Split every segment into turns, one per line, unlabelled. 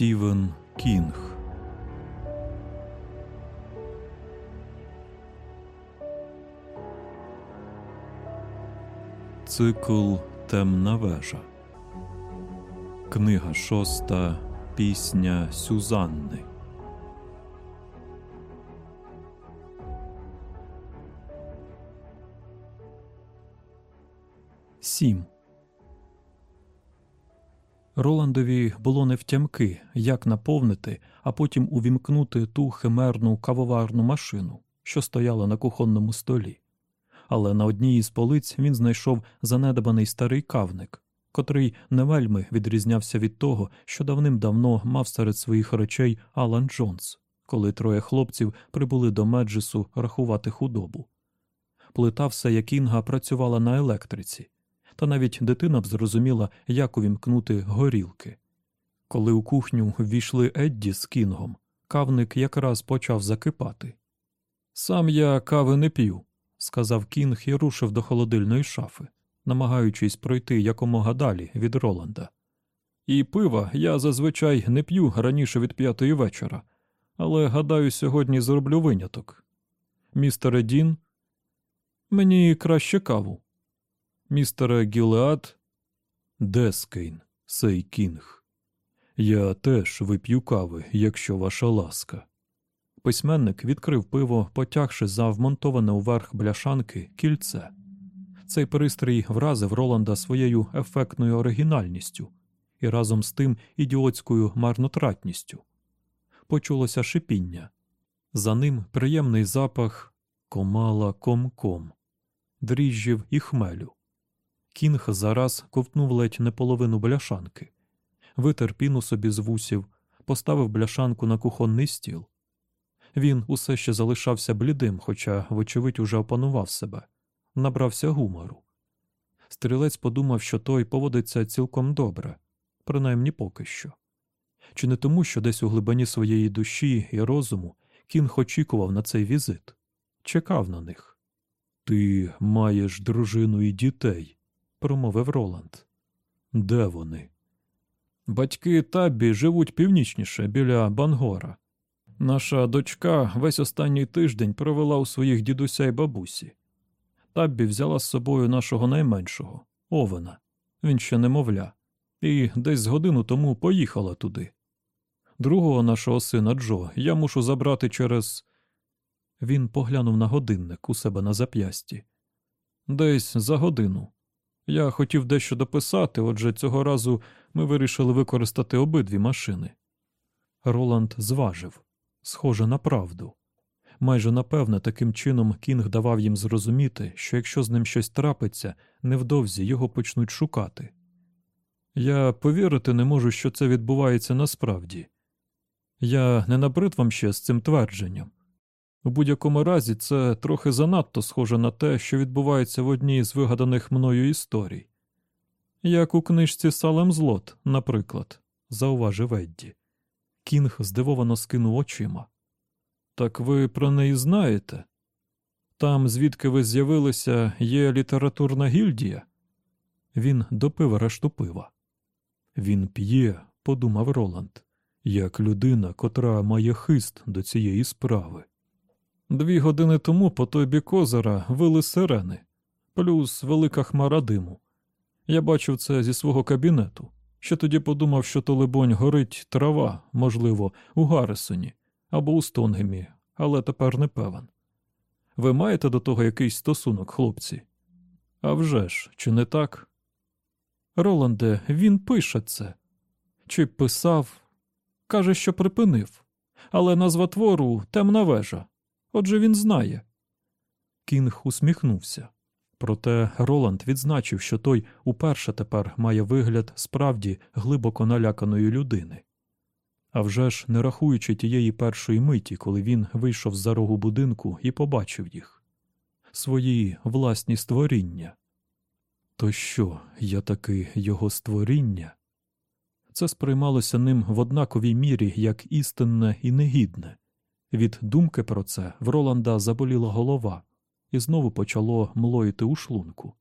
Стівен Кінг. Цикл Темна вежа. Книга шоста. Пісня Сюзанни. Сім. Роландові було невтямки, як наповнити, а потім увімкнути ту химерну кавоварну машину, що стояла на кухонному столі. Але на одній із полиць він знайшов занедбаний старий кавник, котрий не вельми відрізнявся від того, що давним-давно мав серед своїх речей Алан Джонс, коли троє хлопців прибули до Меджесу рахувати худобу. Плита все як Інга працювала на електриці та навіть дитина б зрозуміла, як увімкнути горілки. Коли у кухню ввійшли Едді з кінгом, кавник якраз почав закипати. Сам я кави не п'ю, сказав кінг і рушив до холодильної шафи, намагаючись пройти якомога далі від Роланда. І пива я зазвичай не п'ю раніше від п'ятої вечора, але гадаю, сьогодні зроблю виняток. Містере Дін, мені краще каву. Містере Гілеад, Дескейн, сей кінг. Я теж вип'ю кави, якщо ваша ласка. Письменник відкрив пиво, потягши за вмонтоване уверх бляшанки кільце. Цей пристрій вразив Роланда своєю ефектною оригінальністю і разом з тим ідіотською марнотратністю. Почулося шипіння. За ним приємний запах комала ком-ком, дріжджів і хмелю. Кінг зараз ковтнув ледь не половину бляшанки, витер піну собі з вусів, поставив бляшанку на кухонний стіл. Він усе ще залишався блідим, хоча, вочевидь, уже опанував себе, набрався гумору. Стрілець подумав, що той поводиться цілком добре, принаймні поки що. Чи не тому, що десь у глибині своєї душі і розуму Кінг очікував на цей візит, чекав на них. Ти маєш дружину і дітей, промовив Роланд. Де вони? Батьки Таббі живуть північніше біля Бангора. Наша дочка весь останній тиждень провела у своїх дідуся й бабусі. Таббі взяла з собою нашого найменшого Овена. Він ще немовля, і десь з годину тому поїхала туди. Другого нашого сина Джо я мушу забрати через. Він поглянув на годинник у себе на зап'ясті. Десь за годину. Я хотів дещо дописати, отже, цього разу ми вирішили використати обидві машини. Роланд зважив схоже на правду. Майже напевне, таким чином Кінг давав їм зрозуміти, що якщо з ним щось трапиться, невдовзі його почнуть шукати. Я повірити не можу, що це відбувається насправді. Я не набрид вам ще з цим твердженням. У будь-якому разі це трохи занадто схоже на те, що відбувається в одній з вигаданих мною історій. Як у книжці Салем Злот, наприклад, зауважив Едді. Кінг здивовано скинув очима. Так ви про неї знаєте? Там, звідки ви з'явилися, є літературна гільдія? Він допив решту пива. Він п'є, подумав Роланд, як людина, котра має хист до цієї справи. Дві години тому по той бік озера вили сирени, плюс велика хмара диму. Я бачив це зі свого кабінету. Ще тоді подумав, що то, либонь, горить трава, можливо, у Гаррисоні або у Стонгемі, але тепер не певен. Ви маєте до того якийсь стосунок, хлопці? А вже ж, чи не так? Роланде, він пише це. Чи писав? Каже, що припинив. Але назва твору темна вежа. Отже він знає. Кінг усміхнувся. Проте Роланд відзначив, що той уперше тепер має вигляд справді глибоко наляканої людини. А вже ж не рахуючи тієї першої миті, коли він вийшов з за рогу будинку і побачив їх свої власні створіння. То що, я таки його створіння? Це сприймалося ним в однаковій мірі як істинне і негідне. Від думки про це в Роланда заболіла голова і знову почало млоїти у шлунку.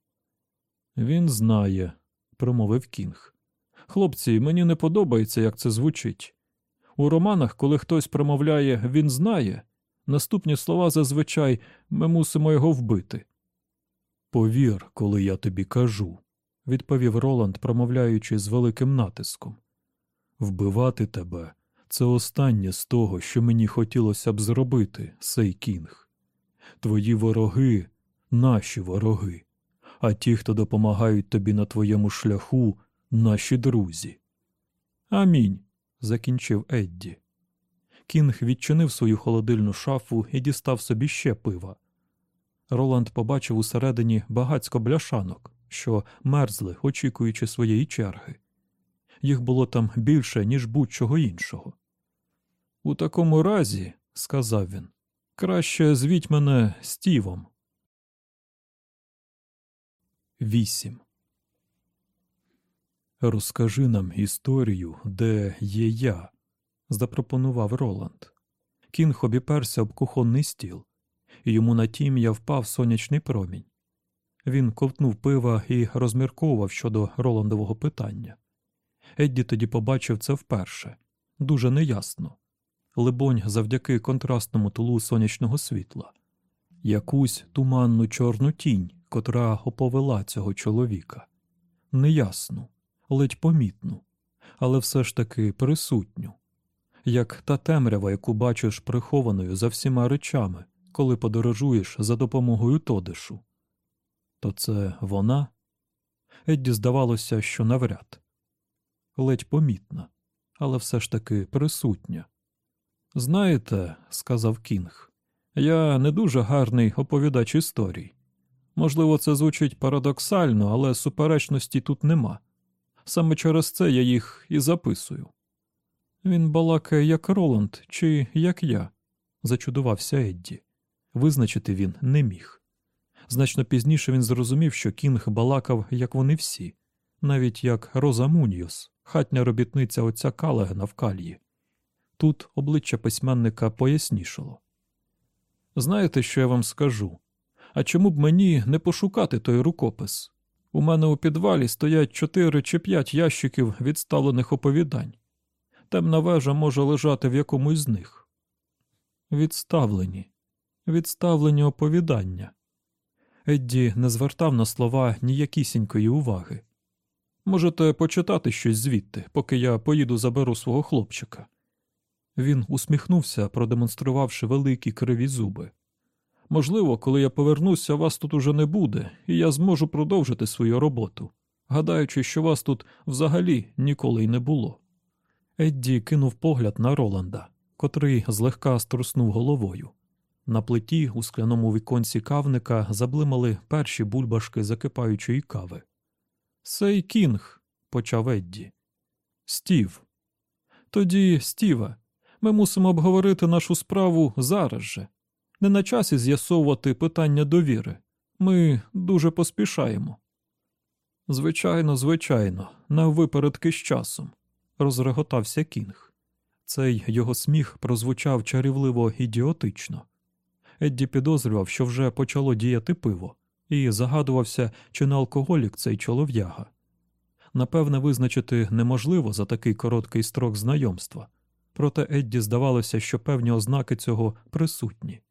Він знає, промовив Кінг. Хлопці, мені не подобається, як це звучить. У романах, коли хтось промовляє він знає, наступні слова зазвичай ми мусимо його вбити. Повір, коли я тобі кажу, відповів Роланд, промовляючи з великим натиском. Вбивати тебе це останнє з того, що мені хотілося б зробити, Сей Кінг. Твої вороги наші вороги, а ті, хто допомагають тобі на твоєму шляху, наші друзі. Амінь. закінчив Едді. Кінг відчинив свою холодильну шафу і дістав собі ще пива. Роланд побачив усередині багацько бляшанок, що мерзли, очікуючи своєї черги. Їх було там більше, ніж будь-чого іншого. У такому разі, сказав він, краще звіть мене Стівом. Вісім. Розкажи нам історію, де є я, запропонував Роланд. Кінг обіперся об кухонний стіл, йому на тім'я впав сонячний промінь. Він ковтнув пива і розмірковував щодо Роландового питання. Едді тоді побачив це вперше дуже неясно либонь, завдяки контрастному тулу сонячного світла, якусь туманну чорну тінь, котра оповела цього чоловіка. Неясну, ледь помітну, але все ж таки присутню, як та темрява, яку бачиш прихованою за всіма речами, коли подорожуєш за допомогою тодишу. То це вона? Едді здавалося, що навряд ледь помітна, але все ж таки присутня. Знаєте, сказав Кінг, я не дуже гарний оповідач історій. Можливо, це звучить парадоксально, але суперечності тут нема. Саме через це я їх і записую. Він балакає, як Роланд, чи як я, зачудувався Едді. Визначити він не міг. Значно пізніше він зрозумів, що Кінг балакав, як вони всі, навіть як Роза Муньйос, хатня робітниця отця Калагена в кальї. Тут обличчя письменника пояснішало. Знаєте, що я вам скажу? А чому б мені не пошукати той рукопис? У мене у підвалі стоять чотири чи п'ять ящиків відставлених оповідань. Темна вежа може лежати в якомусь з них. Відставлені, відставлені оповідання. Едді не звертав на слова ніякісінької уваги. Можете почитати щось звідти, поки я поїду заберу свого хлопчика. Він усміхнувся, продемонструвавши великі криві зуби. Можливо, коли я повернуся, вас тут уже не буде, і я зможу продовжити свою роботу, гадаючи, що вас тут взагалі ніколи й не було. Едді кинув погляд на Роланда, котрий злегка струснув головою. На плиті у скляному віконці кавника заблимали перші бульбашки закипаючої кави. Сей Кінг, почав Едді. Стів. Тоді, Стіве, ми мусимо обговорити нашу справу зараз же. Не на часі з'ясовувати питання довіри. Ми дуже поспішаємо. Звичайно, звичайно, на випередки з часом, розреготався Кінг. Цей його сміх прозвучав чарівливо ідіотично. Едді підозрював, що вже почало діяти пиво, і загадувався, чи не алкоголік цей чолов'яга. Напевне, визначити неможливо за такий короткий строк знайомства, проте Едді здавалося, що певні ознаки цього присутні.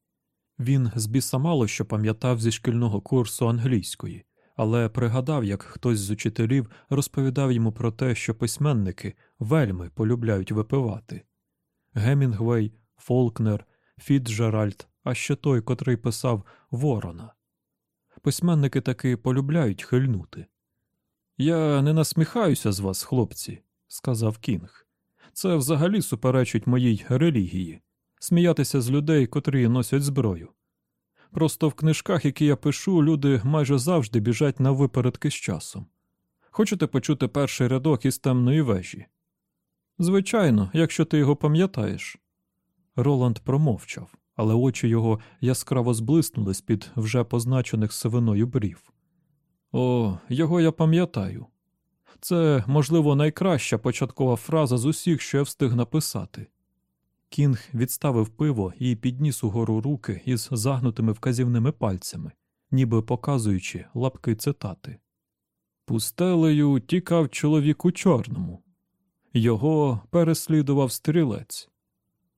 Він збіса мало що пам'ятав зі шкільного курсу англійської, але пригадав, як хтось з учителів розповідав йому про те, що письменники вельми полюбляють випивати. Гемінгвей, Фолкнер, Фіцджеральд, а ще той, котрий писав Ворона. Письменники таки полюбляють хильнути. Я не насміхаюся з вас, хлопці, сказав Кінг. Це взагалі суперечить моїй релігії сміятися з людей, котрі носять зброю. Просто в книжках, які я пишу, люди майже завжди біжать на випередки з часом. Хочете почути перший рядок із темної вежі? Звичайно, якщо ти його пам'ятаєш. Роланд промовчав, але очі його яскраво зблиснули з під вже позначених сивиною брів. О, його я пам'ятаю. Це, можливо, найкраща початкова фраза з усіх, що я встиг написати. Кінг відставив пиво і підніс угору руки із загнутими вказівними пальцями, ніби показуючи лапки цитати. Пустелею тікав чоловік у чорному. Його переслідував стрілець.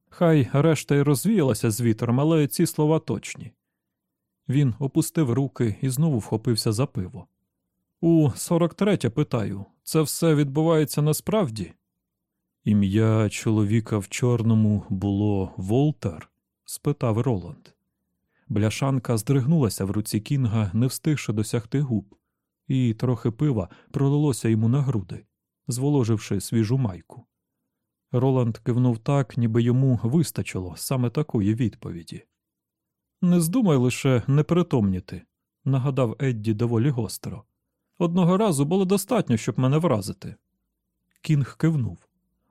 Хай решта й розвіялася з вітром, але ці слова точні. Він опустив руки і знову вхопився за пиво. У 43 питаю, це все відбувається насправді? Ім'я чоловіка в чорному було Волтер? спитав Роланд. Бляшанка здригнулася в руці Кінга, не встигши досягти губ, і трохи пива пролилося йому на груди, зволоживши свіжу майку. Роланд кивнув так, ніби йому вистачило саме такої відповіді. Не здумай лише не притомніти, нагадав Едді доволі гостро. Одного разу було достатньо, щоб мене вразити. Кінг кивнув,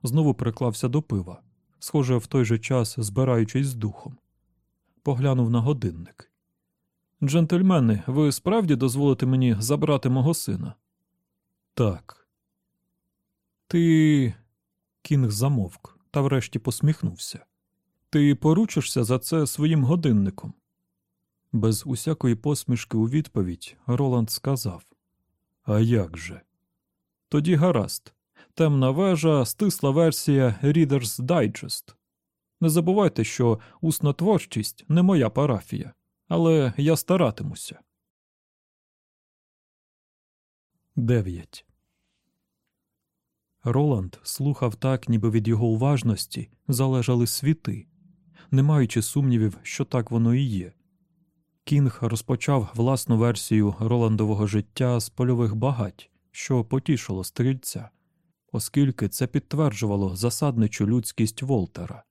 знову приклався до пива, схоже, в той же час збираючись з духом. Поглянув на годинник. Джентльмени, ви справді дозволите мені забрати мого сина? Так. Ти. Кінг замовк та врешті посміхнувся. Ти поручишся за це своїм годинником. Без усякої посмішки у відповідь Роланд сказав А як же? Тоді гаразд. Темна вежа, стисла версія Reader's Digest. Не забувайте, що усна творчість не моя парафія, але я старатимуся. 9. Роланд слухав так, ніби від його уважності залежали світи, не маючи сумнівів, що так воно і є. Кінг розпочав власну версію Роландового життя з польових багать, що потішило стрільця, оскільки це підтверджувало засадничу людськість Волтера.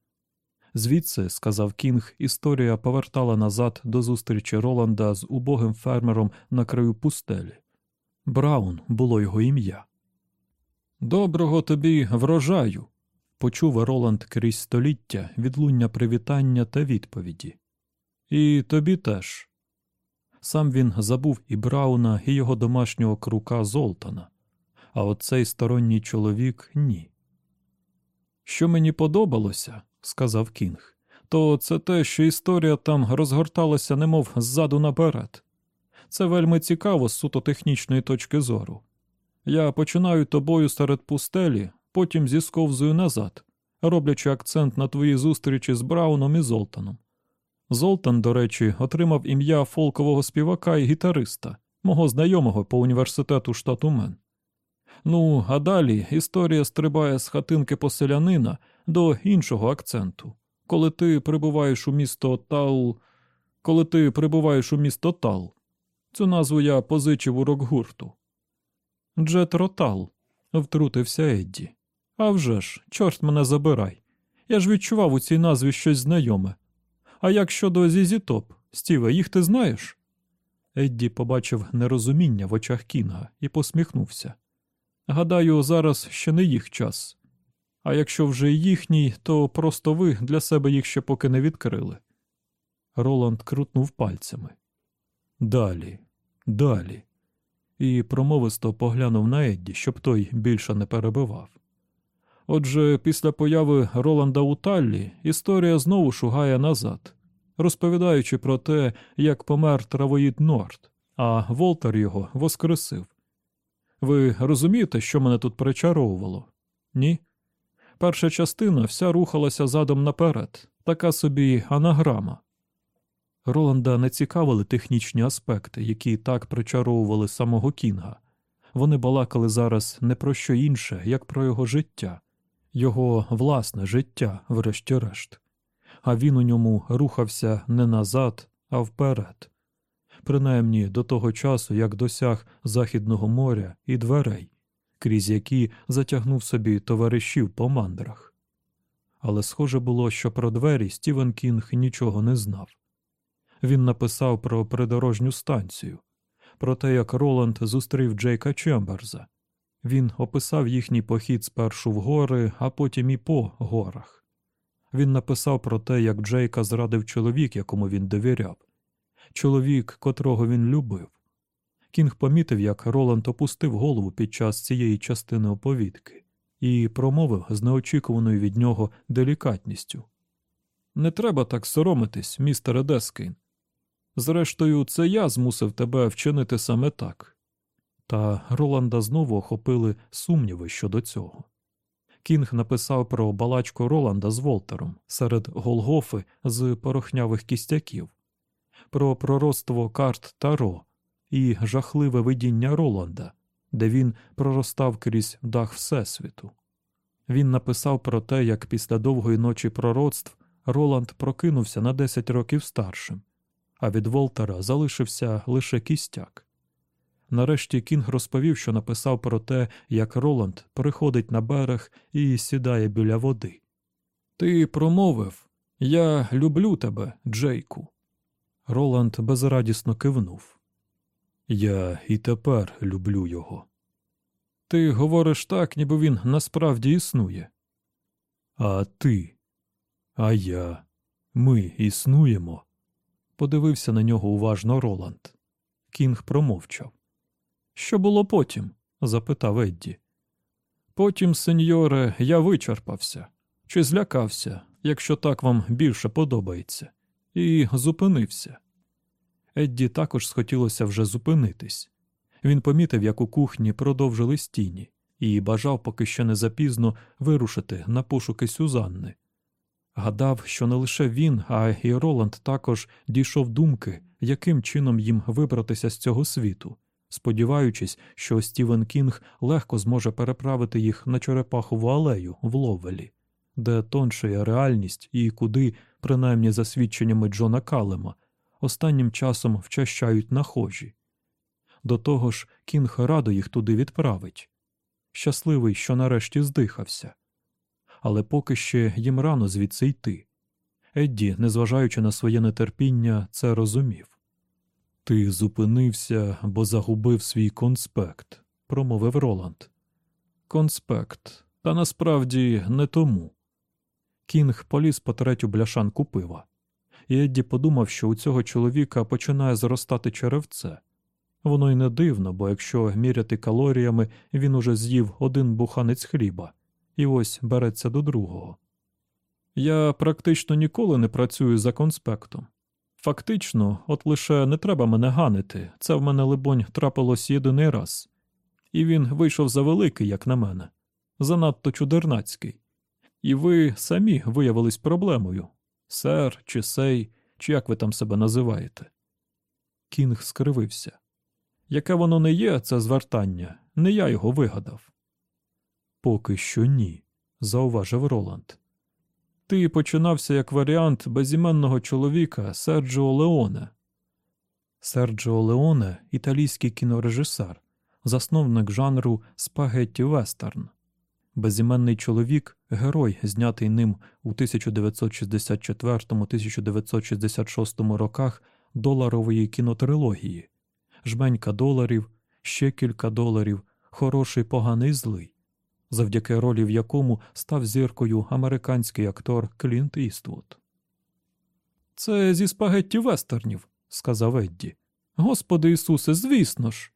Звідси, сказав Кінг, історія повертала назад до зустрічі Роланда з убогим фермером на краю пустелі. Браун було його ім'я. Доброго тобі врожаю, почув Роланд крізь століття відлуння привітання та відповіді. І тобі теж. Сам він забув і Брауна, і його домашнього крука Золтана, а оцей сторонній чоловік ні. Що мені подобалося, сказав Кінг, то це те, що історія там розгорталася, немов ззаду наперед. Це вельми цікаво з суто технічної точки зору. Я починаю тобою серед пустелі, потім зісковзую назад, роблячи акцент на твої зустрічі з Брауном і Золтаном. Золтан, до речі, отримав ім'я фолкового співака і гітариста, мого знайомого по університету штату Мен. Ну, а далі історія стрибає з хатинки поселянина до іншого акценту. Коли ти прибуваєш у місто Тал. Коли ти прибуваєш у місто Тал. Цю назву я позичив у рок-гурту. Jethro Tull, втрутився Едді. «А вже ж, чорт мене забирай. Я ж відчував у цій назві щось знайоме. А як щодо ZZ Top, Стіве, їх ти знаєш? Едді побачив нерозуміння в очах Кінга і посміхнувся. Гадаю, зараз ще не їх час. А якщо вже їхній, то просто ви для себе їх ще поки не відкрили. Роланд крутнув пальцями. Далі, далі. І промовисто поглянув на Едді, щоб той більше не перебивав. Отже, після появи Роланда у Таллі історія знову шугає назад, розповідаючи про те, як помер травоїд Норт, а Волтер його воскресив. Ви розумієте, що мене тут причаровувало? Ні? Перша частина вся рухалася задом наперед, така собі анаграма. Роланда не цікавили технічні аспекти, які так причаровували самого Кінга. Вони балакали зараз не про що інше, як про його життя, його власне життя, врешті-решт. А він у ньому рухався не назад, а вперед, принаймні до того часу, як досяг Західного моря і дверей, крізь які затягнув собі товаришів по мандрах. Але схоже було, що про двері Стівен Кінг нічого не знав. Він написав про придорожню станцію, про те, як Роланд зустрів Джейка Чемберза. Він описав їхній похід спершу в гори, а потім і по горах. Він написав про те, як Джейка зрадив чоловік, якому він довіряв, чоловік, котрого він любив. Кінг помітив, як Роланд опустив голову під час цієї частини оповідки і промовив з неочікуваною від нього делікатністю. Не треба так соромитись, містере Дескейн. Зрештою, це я змусив тебе вчинити саме так. Та Роланда знову охопили сумніви щодо цього. Кінг написав про балачку Роланда з Волтером серед Голгофи з порохнявих кістяків, про пророцтво карт Таро і жахливе видіння Роланда, де він проростав крізь дах Всесвіту. Він написав про те, як після довгої ночі пророцтв Роланд прокинувся на 10 років старшим, а від Волтера залишився лише кістяк. Нарешті Кінг розповів, що написав про те, як Роланд приходить на берег і сідає біля води. Ти промовив Я люблю тебе, Джейку. Роланд безрадісно кивнув. Я і тепер люблю його. Ти говориш так, ніби він насправді існує. А ти, а я, ми існуємо. Подивився на нього уважно Роланд. Кінг промовчав. Що було потім? запитав Едді. Потім, сеньоре, я вичерпався чи злякався, якщо так вам більше подобається, і зупинився. Едді також схотілося вже зупинитись. Він помітив, як у кухні продовжили стіні, і бажав поки що не запізно вирушити на пошуки Сюзанни. Гадав, що не лише він, а і Роланд також дійшов думки, яким чином їм вибратися з цього світу, сподіваючись, що Стівен Кінг легко зможе переправити їх на Черепахову алею в Ловелі, де тонша реальність і куди, принаймні за свідченнями Джона Калема, останнім часом вчащають нахожі. До того ж, Кінг радо їх туди відправить. Щасливий, що нарешті здихався. Але поки ще їм рано звідси йти. Едді, незважаючи на своє нетерпіння, це розумів. Ти зупинився, бо загубив свій конспект, промовив Роланд. Конспект, та насправді не тому. Кінг поліз по третю бляшанку пива, і Едді подумав, що у цього чоловіка починає зростати черевце. Воно й не дивно, бо якщо міряти калоріями, він уже з'їв один буханець хліба і ось береться до другого. Я практично ніколи не працюю за конспектом. Фактично, от лише не треба мене ганити, це в мене, либонь, трапилось єдиний раз, і він вийшов за великий, як на мене, занадто чудернацький. І ви самі виявились проблемою сер, чи сей, чи як ви там себе називаєте. Кінг скривився. Яке воно не є, це звертання, не я його вигадав. Поки що ні, зауважив Роланд. Ти починався як варіант безіменного чоловіка Серджіо Леоне. Серджіо Леоне італійський кінорежисер, засновник жанру спагетті вестерн. Безіменний чоловік, герой, знятий ним у 1964-1966 роках доларової кінотрилогії, жменька доларів, ще кілька доларів, хороший, поганий злий, завдяки ролі в якому став зіркою американський актор Клінт Іствуд. Це зі спагетті вестернів, сказав Едді. Господи Ісусе, звісно ж.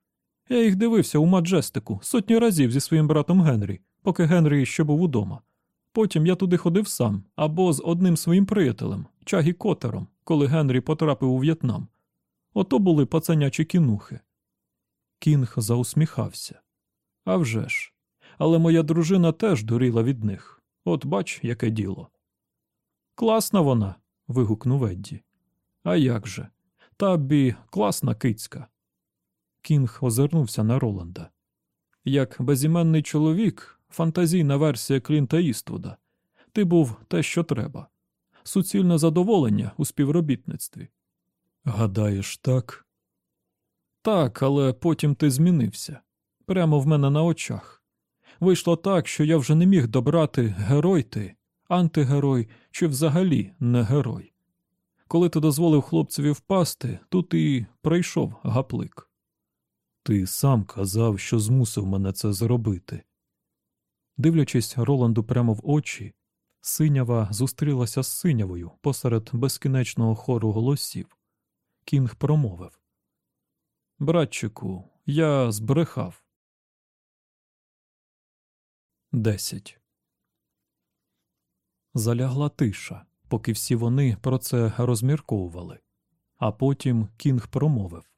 Я їх дивився у Маджестику сотні разів зі своїм братом Генрі, поки Генрі ще був удома. Потім я туди ходив сам або з одним своїм приятелем, Чагі Котером, коли Генрі потрапив у В'єтнам. Ото були пацанячі кінухи. Кінг заусміхався. «А вже ж. Але моя дружина теж дуріла від них. От бач, яке діло. Класна вона. вигукнув Едді. А як же? Табі класна кицька. Кінг озирнувся на Роланда. Як безіменний чоловік, фантазійна версія Клінта Іствуда. Ти був те, що треба. Суцільне задоволення у співробітництві. Гадаєш, так? Так, але потім ти змінився. Прямо в мене на очах. Вийшло так, що я вже не міг добрати герой ти, антигерой чи взагалі не герой. Коли ти дозволив хлопцеві впасти, тут і прийшов гаплик. Ти сам казав, що змусив мене це зробити. Дивлячись Роланду прямо в очі, синява зустрілася з синявою посеред безкінечного хору голосів. Кінг промовив Братчику, я збрехав. Десять. Залягла тиша, поки всі вони про це розмірковували. А потім Кінг промовив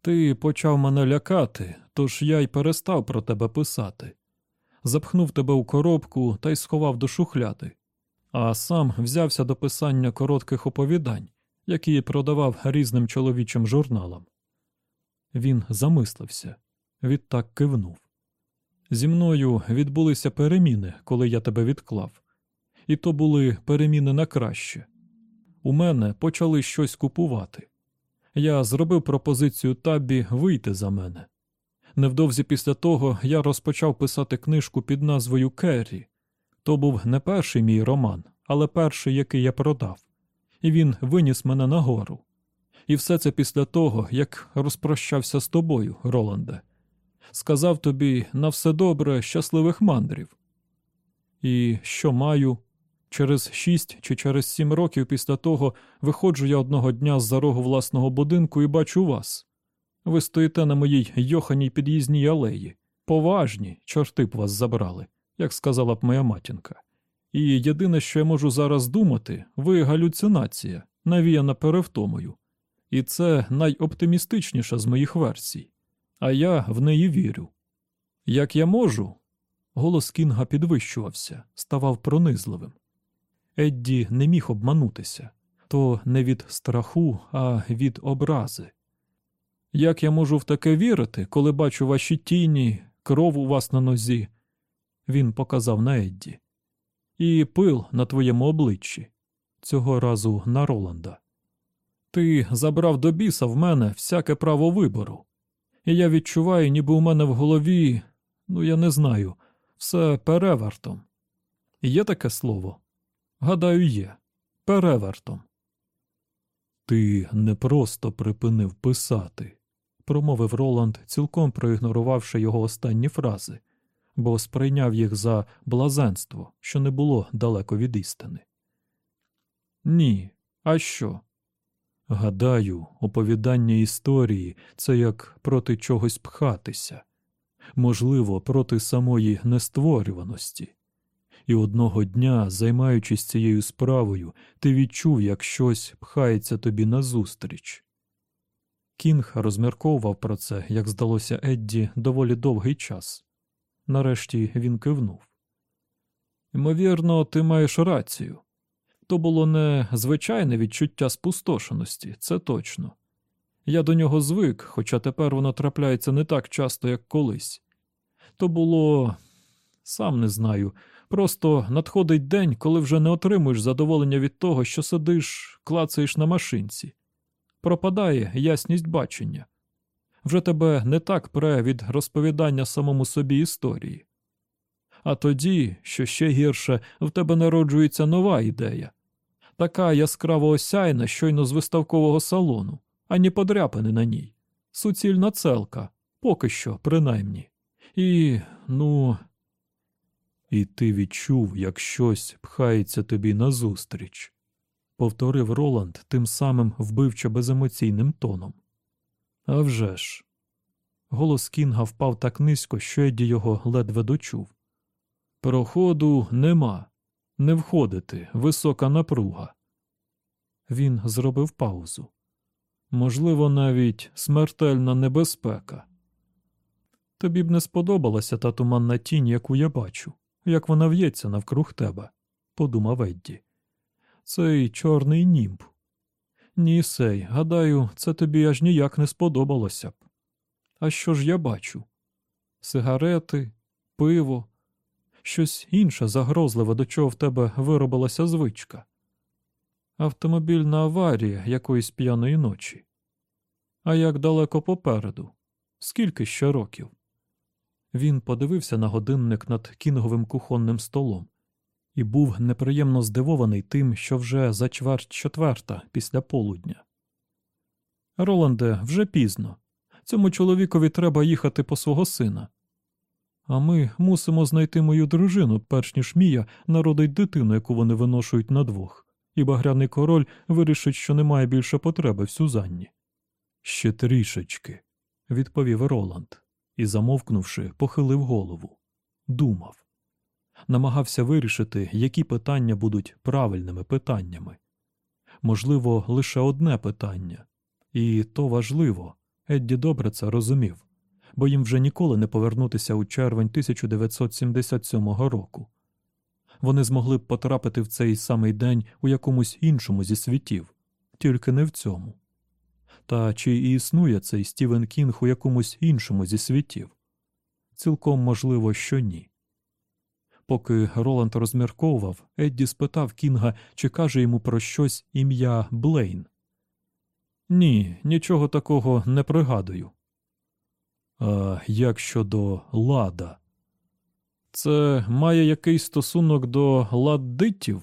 Ти почав мене лякати, тож я й перестав про тебе писати. запхнув тебе у коробку та й сховав до шухляди, а сам взявся до писання коротких оповідань, які продавав різним чоловічим журналам. Він замислився, відтак кивнув. Зі мною відбулися переміни, коли я тебе відклав, і то були переміни на краще. У мене почали щось купувати. Я зробив пропозицію табі вийти за мене. Невдовзі після того я розпочав писати книжку під назвою Керрі. То був не перший мій роман, але перший, який я продав, і він виніс мене нагору. І все це після того, як розпрощався з тобою, Роланде. Сказав тобі на все добре, щасливих мандрів. І що маю? Через шість чи через сім років після того виходжу я одного дня з за рогу власного будинку і бачу вас. Ви стоїте на моїй йоханій під'їзній алеї. Поважні, чорти б вас забрали, як сказала б моя матінка. І єдине, що я можу зараз думати, ви галюцинація, навіяна перевтомою. І це найоптимістичніша з моїх версій. А я в неї вірю. Як я можу? Голос Кінга підвищувався, ставав пронизливим. Едді не міг обманутися то не від страху, а від образи. Як я можу в таке вірити, коли бачу ваші тіні, кров у вас на нозі? Він показав на Едді. І пил на твоєму обличчі, цього разу на Роланда. Ти забрав до біса в мене всяке право вибору, і я відчуваю, ніби у мене в голові, ну я не знаю, все перевертом. Є таке слово? Гадаю, є. Перевертом. Ти не просто припинив писати, промовив Роланд, цілком проігнорувавши його останні фрази, бо сприйняв їх за блазенство, що не було далеко від істини. Ні, а що? Гадаю, оповідання історії це як проти чогось пхатися, можливо, проти самої нестворюваності. І одного дня, займаючись цією справою, ти відчув, як щось пхається тобі назустріч. Кінг розмірковував про це, як здалося Едді, доволі довгий час. Нарешті він кивнув. Ймовірно, ти маєш рацію. То було не звичайне відчуття спустошеності, це точно. Я до нього звик, хоча тепер воно трапляється не так часто, як колись. То було, сам не знаю, просто надходить день, коли вже не отримуєш задоволення від того, що сидиш, клацаєш на машинці. Пропадає ясність бачення. Вже тебе не так пре від розповідання самому собі історії. А тоді, що ще гірше, в тебе народжується нова ідея така яскраво осяйна, щойно з виставкового салону, ані подряпини на ній. Суцільна целка, поки що, принаймні. І, ну. І ти відчув, як щось пхається тобі назустріч, повторив Роланд тим самим вбивчо беземоційним тоном. «А вже ж!» Голос Кінга впав так низько, що Еді його ледве дочув. Проходу нема. Не входити, висока напруга. Він зробив паузу. Можливо, навіть смертельна небезпека. Тобі б не сподобалася та туманна тінь, яку я бачу, як вона в'ється навкруг тебе, подумав Едді. Цей чорний німб. Ні, сей, гадаю, це тобі аж ніяк не сподобалося б. А що ж я бачу? Сигарети, пиво, щось інше загрозливе, до чого в тебе виробилася звичка. Автомобільна аварія якоїсь п'яної ночі. А як далеко попереду? Скільки ще років? Він подивився на годинник над кінговим кухонним столом і був неприємно здивований тим, що вже за чверть четверта після полудня. Роланде, вже пізно. Цьому чоловікові треба їхати по свого сина. А ми мусимо знайти мою дружину, перш ніж Мія народить дитину, яку вони виношують на двох, і багряний король вирішить, що немає більше потреби в Сюзанні. Ще трішечки, відповів Роланд і, замовкнувши, похилив голову. Думав. Намагався вирішити, які питання будуть правильними питаннями. Можливо, лише одне питання, і то важливо. Едді добре це розумів бо їм вже ніколи не повернутися у червень 1977 року. Вони змогли б потрапити в цей самий день у якомусь іншому зі світів, тільки не в цьому. Та чи і існує цей Стівен Кінг у якомусь іншому зі світів? Цілком можливо, що ні. Поки Роланд розмірковував, Едді спитав Кінга, чи каже йому про щось ім'я Блейн. Ні, нічого такого не пригадую. А як щодо лада? Це має якийсь стосунок до ладдитів,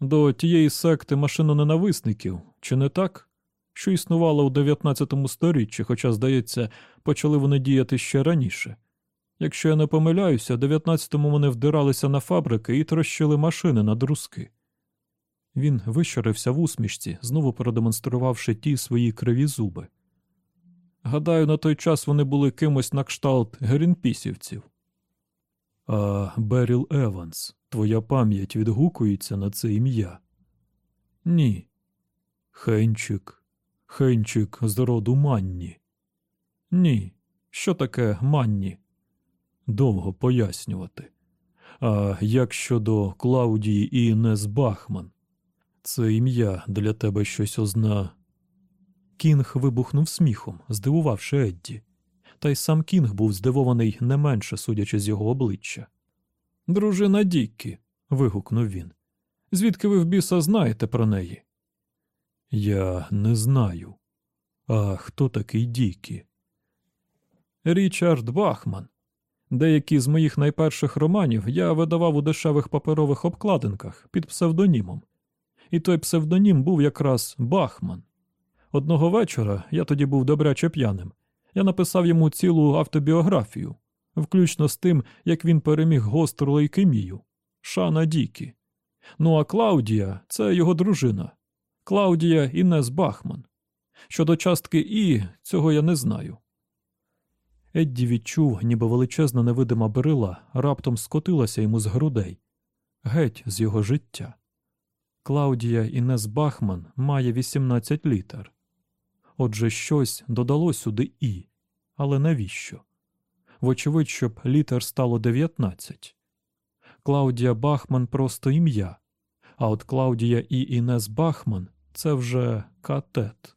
до тієї секти машиноненависників, чи не так? Що існувала у 19 сторіччі, хоча, здається, почали вони діяти ще раніше. Якщо я не помиляюся, в 19-му вони вдиралися на фабрики і трощили машини на друзки. Він вищерився в усмішці, знову продемонструвавши ті свої криві зуби. Гадаю, на той час вони були кимось на кшталт грінпісівців. А Беріл Еванс, твоя пам'ять відгукується на це ім'я? Ні. Хенчик, Хенчик з роду Манні. Ні. Що таке Манні? Довго пояснювати. А як щодо Клаудії і Інес Бахман? Це ім'я для тебе щось озна. Кінг вибухнув сміхом, здивувавши Едді. Та й сам Кінг був здивований не менше, судячи з його обличчя. Дружина Діккі. вигукнув він. Звідки ви в біса знаєте про неї? Я не знаю. А хто такий Дікі? Річард Бахман. Деякі з моїх найперших романів я видавав у дешевих паперових обкладинках під псевдонімом. І той псевдонім був якраз Бахман. Одного вечора я тоді був добряче п'яним. Я написав йому цілу автобіографію, включно з тим, як він переміг гостру лейкемію. Шана Дікі. Ну а Клаудія це його дружина. Клаудія Інес Бахман. Щодо частки І, цього я не знаю. Едді відчув, ніби величезна невидима берила раптом скотилася йому з грудей, геть з його життя. Клаудія Інес Бахман має 18 літер. Отже, щось додало сюди І. Але навіщо? Вочевидь, щоб літер стало 19. Клаудія Бахман просто ім'я, а от Клаудія і Інес Бахман це вже катет.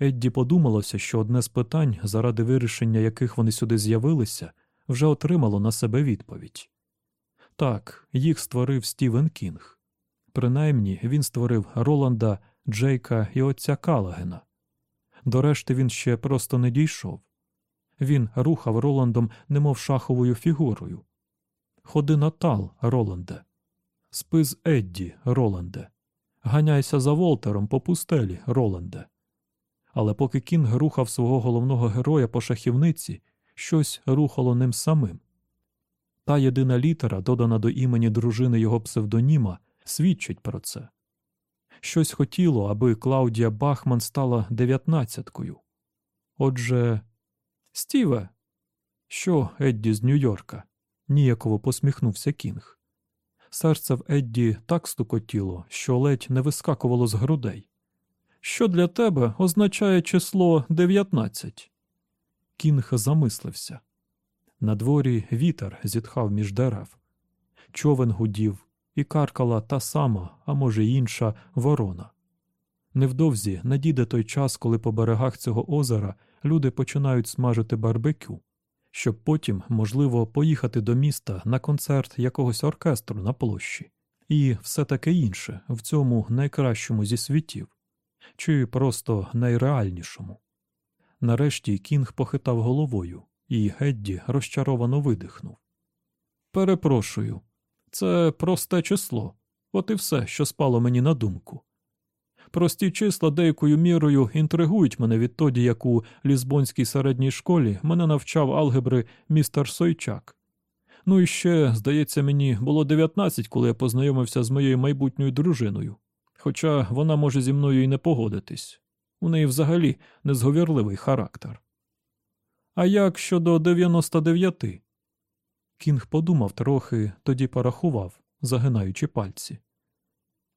Едді подумалося, що одне з питань, заради вирішення яких вони сюди з'явилися, вже отримало на себе відповідь. Так, їх створив Стівен Кінг. Принаймні він створив Роланда, Джейка і отця Калагена. До решти він ще просто не дійшов. Він рухав Роландом, немов шаховою фігурою. Ходи на Тал, Роланде. З Еллі, Роланде. Ганяйся за Волтером по пустелі, Роланде. Але поки Кінг рухав свого головного героя по шахівниці, щось рухало ним самим. Та єдина літера, додана до імені дружини його псевдоніма, свідчить про це. Щось хотіло, аби Клаудія Бахман стала дев'ятнадцяткою. Отже, Стіве, що Едді з Нью-Йорка? ніяково посміхнувся Кінг. Серце в Едді так стукотіло, що ледь не вискакувало з грудей. Що для тебе означає число дев'ятнадцять? Кінг замислився. На дворі вітер зітхав між дерев. Човен гудів, і каркала та сама, а може інша, ворона. Невдовзі надійде той час, коли по берегах цього озера люди починають смажити барбекю, щоб потім, можливо, поїхати до міста на концерт якогось оркестру на площі, і все таке інше в цьому найкращому зі світів, чи просто найреальнішому. Нарешті Кінг похитав головою, і Гедді розчаровано видихнув. Перепрошую, це просте число, от і все, що спало мені на думку. Прості числа деякою мірою інтригують мене відтоді, як у Лізбонській середній школі мене навчав алгебри містер Сойчак. Ну і ще, здається, мені було 19, коли я познайомився з моєю майбутньою дружиною, хоча вона може зі мною і не погодитись. У неї взагалі незговірливий характер. А як щодо 99? Кінг подумав трохи, тоді порахував, загинаючи пальці.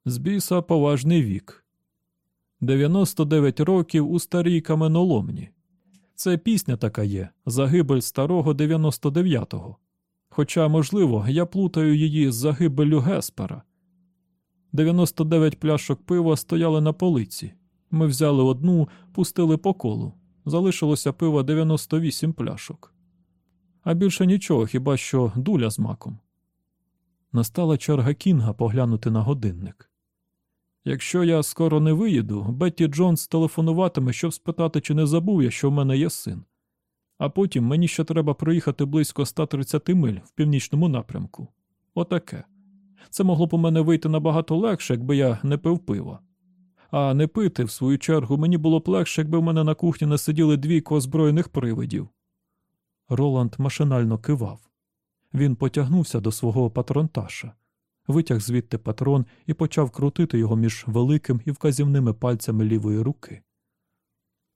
З біса поважний вік. 99 років у старій каменоломні. Це пісня така є загибель старого 99-го. Хоча, можливо, я плутаю її з загибеллю Геспера. 99 пляшок пива стояли на полиці. Ми взяли одну, пустили по колу. Залишилося пива 98 пляшок. А більше нічого, хіба що дуля з маком. Настала черга Кінга поглянути на годинник. Якщо я скоро не виїду, Бетті Джонс телефонуватиме, щоб спитати, чи не забув я, що в мене є син. А потім мені ще треба проїхати близько 130 миль в північному напрямку. Отаке. Це могло б у мене вийти набагато легше, якби я не пив пива. А не пити, в свою чергу, мені було б легше, якби в мене на кухні не сиділи двійко озброєних привидів. Роланд машинально кивав. Він потягнувся до свого патронташа, витяг звідти патрон і почав крутити його між великим і вказівними пальцями лівої руки.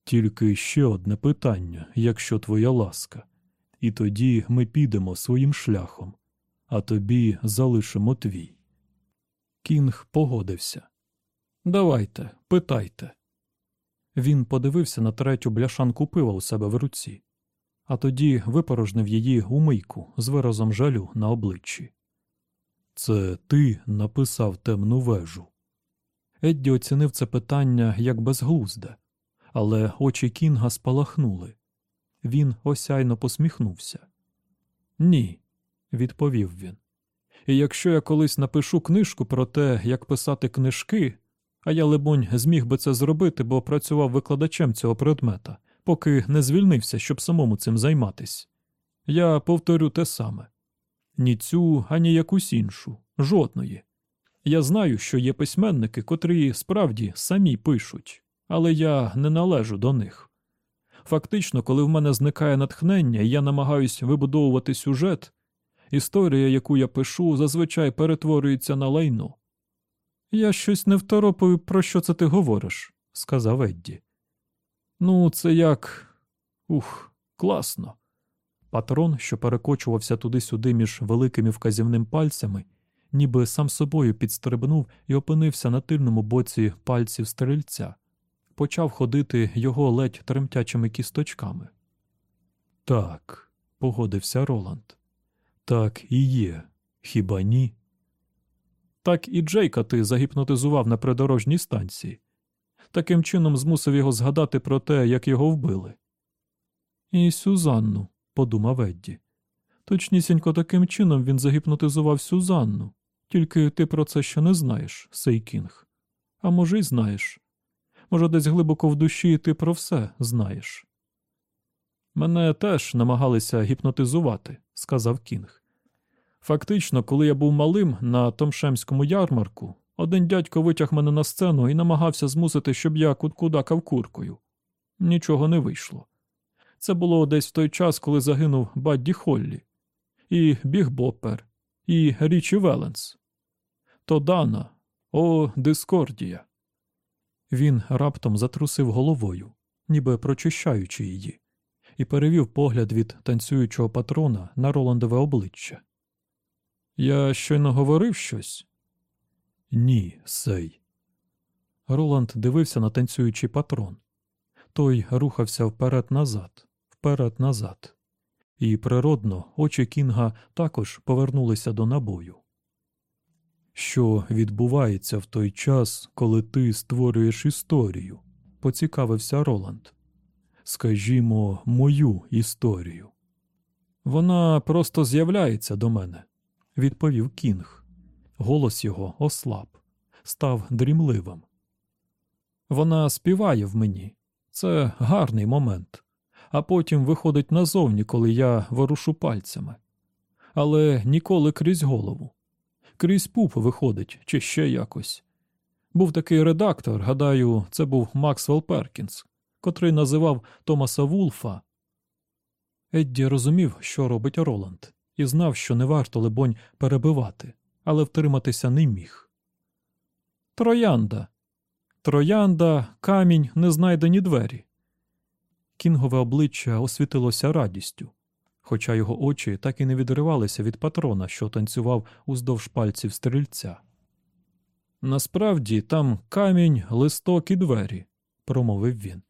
Тільки ще одне питання, якщо твоя ласка, і тоді ми підемо своїм шляхом, а тобі залишимо твій. Кінг погодився. Давайте, питайте. Він подивився на третю бляшанку пива у себе в руці, а тоді випорожнив її у мийку з виразом жалю на обличчі. Це ти написав темну вежу. Едді оцінив це питання як безглузде, але очі Кінга спалахнули. Він осяйно посміхнувся. Ні, відповів він. І якщо я колись напишу книжку про те, як писати книжки, а я, либонь, зміг би це зробити, бо працював викладачем цього предмета, поки не звільнився, щоб самому цим займатись. Я повторю те саме ні цю, ані якусь іншу, жодної. Я знаю, що є письменники, котрі справді самі пишуть, але я не належу до них. Фактично, коли в мене зникає натхнення і я намагаюсь вибудовувати сюжет, історія, яку я пишу, зазвичай перетворюється на лайно. Я щось не второпаю, про що це ти говориш, сказав Едді. Ну, це як. Ух, класно. Патрон, що перекочувався туди-сюди між великими вказівним пальцями, ніби сам собою підстрибнув і опинився на тильному боці пальців стрільця, почав ходити його ледь тремтячими кісточками. Так, погодився Роланд. Так і є, хіба ні? Так і Джейка ти загіпнотизував на придорожній станції. Таким чином змусив його згадати про те, як його вбили. І Сюзанну, подумав Едді. Точнісінько таким чином він загіпнотизував Сюзанну. Тільки ти про це ще не знаєш, Сейкінг. А може, й знаєш. Може, десь глибоко в душі ти про все знаєш. Мене теж намагалися гіпнотизувати, сказав Кінг. Фактично, коли я був малим на Томшемському ярмарку, один дядько витяг мене на сцену і намагався змусити, щоб я куткудакав куркою. Нічого не вийшло. Це було десь в той час, коли загинув Бадді Холлі, і Біг Боппер, і Річі Веленс. То Дана, о, Дискордія. Він раптом затрусив головою, ніби прочищаючи її, і перевів погляд від танцюючого патрона на Роландове обличчя. Я щойно говорив щось? Ні, сей. Роланд дивився на танцюючий патрон. Той рухався вперед назад, вперед назад, і природно очі Кінга також повернулися до набою. Що відбувається в той час, коли ти створюєш історію? поцікавився Роланд. Скажімо, мою історію. Вона просто з'являється до мене, відповів Кінг. Голос його ослаб, став дрімливим. Вона співає в мені. Це гарний момент, а потім виходить назовні, коли я ворушу пальцями. Але ніколи крізь голову. Крізь пуп виходить, чи ще якось. Був такий редактор, гадаю, це був Максвелл Перкінс, котрий називав Томаса Вулфа. Едді розумів, що робить Роланд, і знав, що не варто, либонь, перебивати, але втриматися не міг. Троянда. Троянда, камінь, незнайдені двері. Кінгове обличчя освітилося радістю, хоча його очі так і не відривалися від патрона, що танцював уздовж пальців стрільця. Насправді там камінь, листок і двері, промовив він.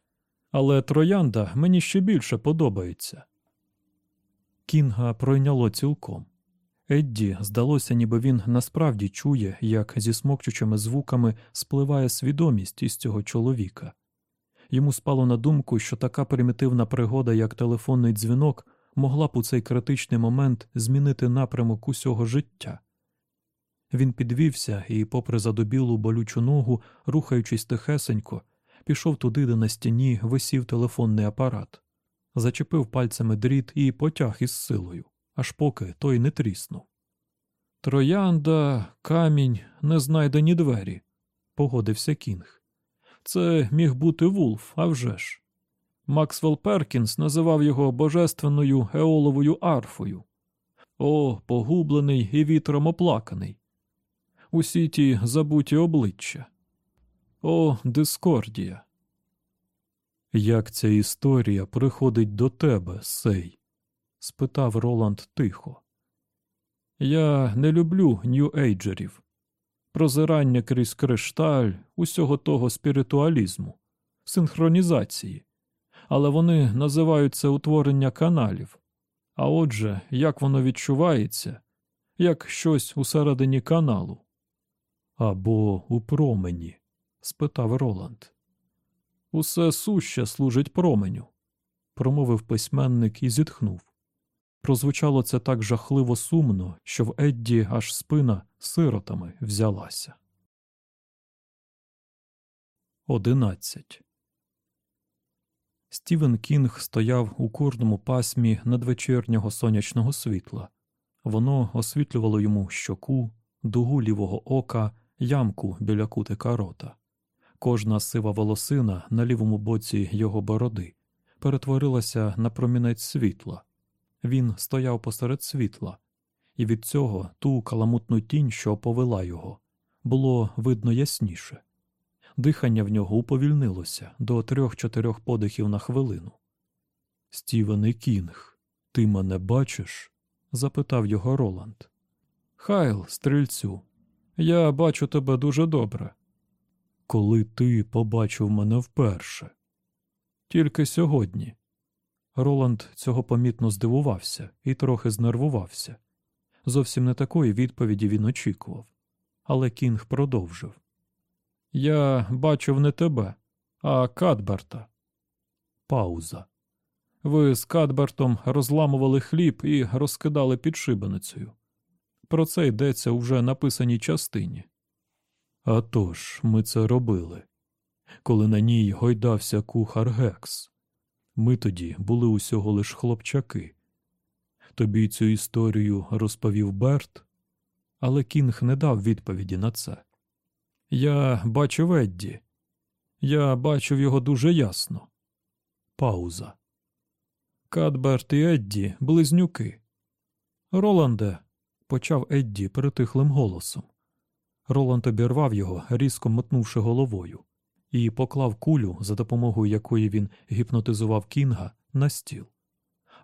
Але троянда мені ще більше подобається. Кінга пройняло цілком. Едді здалося, ніби він насправді чує, як зі смокчучими звуками спливає свідомість із цього чоловіка. Йому спало на думку, що така примітивна пригода, як телефонний дзвінок, могла б у цей критичний момент змінити напрямок усього життя. Він підвівся і, попри задобілу болючу ногу, рухаючись тихесенько, пішов туди, де на стіні висів телефонний апарат, зачепив пальцями дріт і потяг із силою, аж поки той не тріснув. Троянда, камінь, незнайдені двері, погодився Кінг. Це міг бути Вулф, а вже ж. Максвелл Перкінс називав його божественною еоловою арфою. О, погублений і вітром оплаканий. Усі ті забуті обличчя. О, дискордія. Як ця історія приходить до тебе, сей? Спитав Роланд тихо. Я не люблю нью-ейджерів, прозирання крізь кришталь, усього того спіритуалізму, синхронізації, але вони називають це утворення каналів. А отже, як воно відчувається, як щось усередині каналу. Або у промені? спитав Роланд. Усе суще служить променю, промовив письменник і зітхнув. Прозвучало це так жахливо сумно, що в Едді аж спина сиротами взялася. Одинадцять. Стівен Кінг стояв у курному пасмі надвечірнього сонячного світла. Воно освітлювало йому щоку, дугу лівого ока, ямку біля кутика рота. Кожна сива волосина на лівому боці його бороди перетворилася на промінець світла. Він стояв посеред світла, і від цього ту каламутну тінь, що повела його, було видно ясніше. Дихання в нього уповільнилося до трьох-чотирьох подихів на хвилину. Стівене Кінг, ти мене бачиш? запитав його Роланд. Хайл, стрільцю, я бачу тебе дуже добре. Коли ти побачив мене вперше? Тільки сьогодні. Роланд з цього помітно здивувався і трохи знервувався. Зовсім не такої відповіді він очікував. Але Кінг продовжив Я бачив не тебе, а Кадберта. Пауза. Ви з Кадбертом розламували хліб і розкидали під шибеницею. Про це йдеться у вже написаній частині. А тож, ми це робили. Коли на ній гойдався кухар Гекс. Ми тоді були усього лиш хлопчаки. Тобі цю історію розповів Берт, але Кінг не дав відповіді на це. Я бачив Едді. Я бачив його дуже ясно. Пауза. Кадберт і Едді близнюки. Роланде, почав Едді притихлим голосом. Роланд обірвав його, різко мотнувши головою, і поклав кулю, за допомогою якої він гіпнотизував Кінга, на стіл.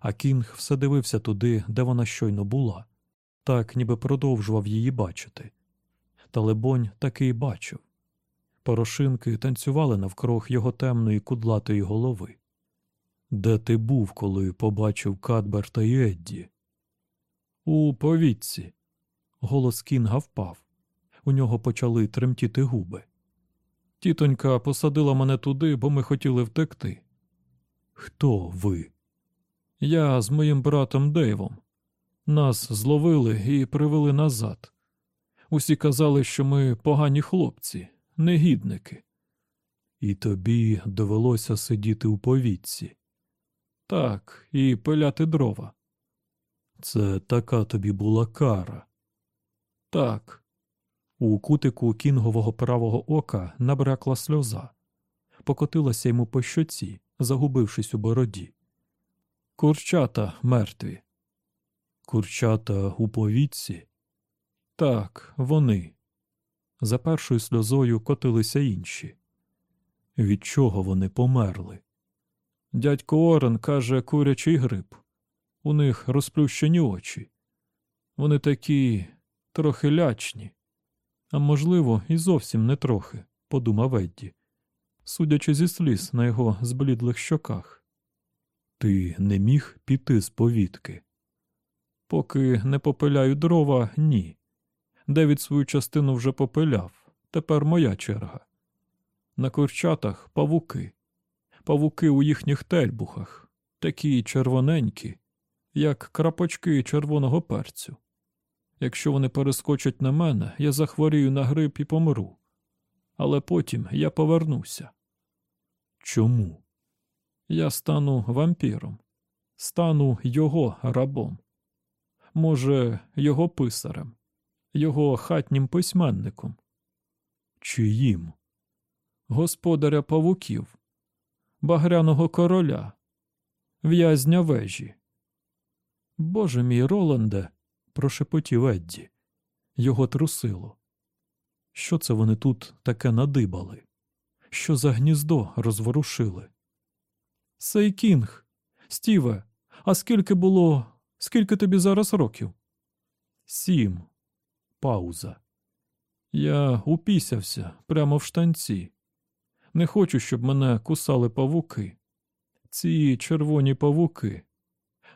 А Кінг все дивився туди, де вона щойно була, так ніби продовжував її бачити. Та лебонь таки й бачив. Порошинки танцювали навкруг його темної кудлатої голови. Де ти був, коли побачив Кадберта і Едді? У повітці. Голос Кінга впав. У нього почали тремтіти губи. Тітонька посадила мене туди, бо ми хотіли втекти. Хто ви? Я з моїм братом Дейвом. Нас зловили і привели назад. Усі казали, що ми погані хлопці, негідники. І тобі довелося сидіти у повітці. Так, і пиляти дрова. Це така тобі була кара. Так. У кутику кінгового правого ока набракла сльоза, покотилася йому по щоці, загубившись у бороді. Курчата мертві. Курчата у повітці? Так, вони. За першою сльозою котилися інші. Від чого вони померли? Дядько Орен каже курячий гриб. У них розплющені очі. Вони такі трохи лячні. А можливо, і зовсім не трохи, подумав Едді. судячи зі сліз на його зблідлих щоках. Ти не міг піти з повітки? Поки не попиляю дрова, ні. Девід свою частину вже попиляв, тепер моя черга. На курчатах павуки, павуки у їхніх тельбухах, такі червоненькі, як крапочки червоного перцю. Якщо вони перескочать на мене, я захворію на грип і помру. Але потім я повернуся. Чому? Я стану вампіром, стану його рабом, може, його писарем, його хатнім письменником. Чиїм? Господаря павуків, багряного короля, в'язня вежі. Боже мій Роланде, прошепотів Едді. Його трусило. Що це вони тут таке надибали? Що за гніздо розворушили? Сей Кінг, Стіве, а скільки було, скільки тобі зараз років? Сім. Пауза. Я упісявся прямо в штанці. Не хочу, щоб мене кусали павуки. Ці червоні павуки.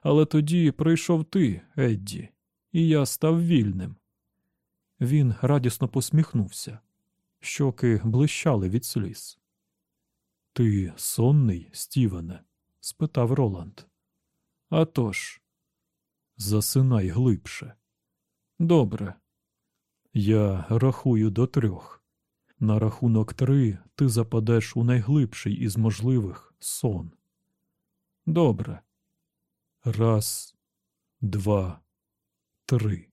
Але тоді прийшов ти, Едді, і я став вільним. Він радісно посміхнувся. Щоки блищали від сліз. Ти сонний, Стівене? спитав Роланд. «А тож, засинай глибше. Добре. Я рахую до трьох. На рахунок три ти западеш у найглибший із можливих сон. Добре. Раз, два, три.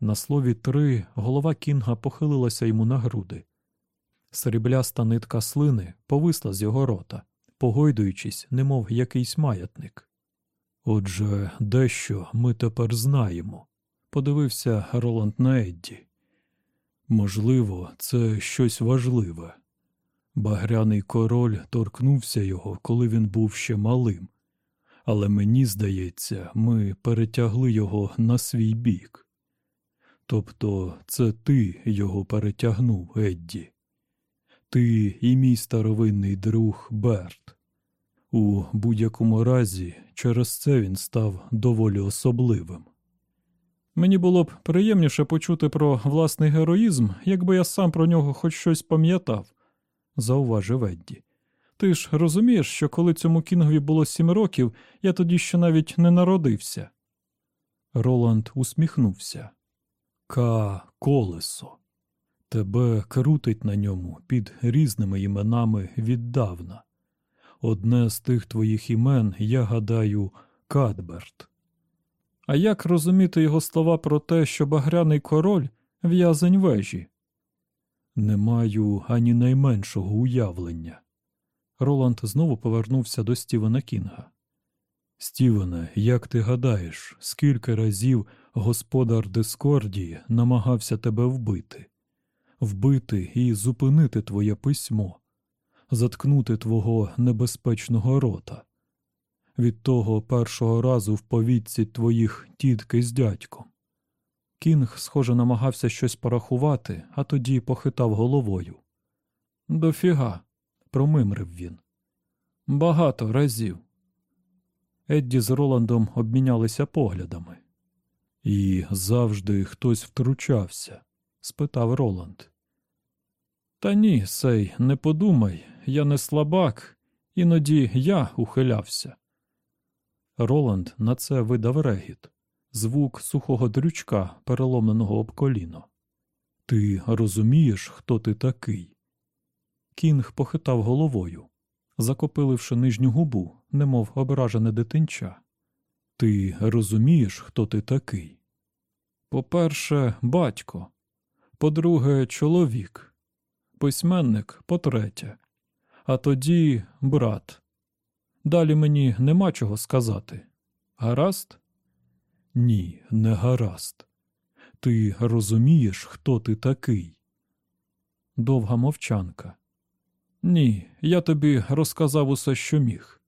На слові три голова Кінга похилилася йому на груди. Срібляста нитка слини повисла з його рота, погойдуючись, немов якийсь маятник. Отже, дещо ми тепер знаємо, подивився Роланд на Едді. Можливо, це щось важливе. Багряний король торкнувся його, коли він був ще малим, але мені здається, ми перетягли його на свій бік. Тобто це ти його перетягнув, Едді. Ти і мій старовинний друг Берт. У будь-якому разі, через це він став доволі особливим. Мені було б приємніше почути про власний героїзм, якби я сам про нього хоч щось пам'ятав, зауважив Едді. Ти ж розумієш, що коли цьому кінгові було сім років, я тоді ще навіть не народився. Роланд усміхнувся. Ка колесо. Тебе крутить на ньому під різними іменами віддавна. Одне з тих твоїх імен, я гадаю, Кадберт. А як розуміти його слова про те, що багряний король в'язень вежі? Не маю ані найменшого уявлення. Роланд знову повернувся до Стівена Кінга. Стівене, як ти гадаєш, скільки разів господар Дискордії намагався тебе вбити? Вбити і зупинити твоє письмо, заткнути твого небезпечного рота. Від того першого разу в повітці твоїх тітки з дядьком. Кінг, схоже, намагався щось порахувати, а тоді похитав головою. Дофіга, промимрив він. Багато разів. Едді з Роландом обмінялися поглядами. І завжди хтось втручався? спитав Роланд. Та ні, сей, не подумай, я не слабак, іноді я ухилявся. Роланд на це видав регіт, звук сухого дрючка, переломленого об коліно. Ти розумієш, хто ти такий? Кінг похитав головою, закопиливши нижню губу, немов ображене дитинча. Ти розумієш, хто ти такий? По-перше, батько, по-друге, чоловік, письменник по третє, а тоді брат. Далі мені нема чого сказати. Гаразд? Ні, не гаразд. Ти розумієш, хто ти такий? Довга мовчанка. Ні, я тобі розказав усе, що міг.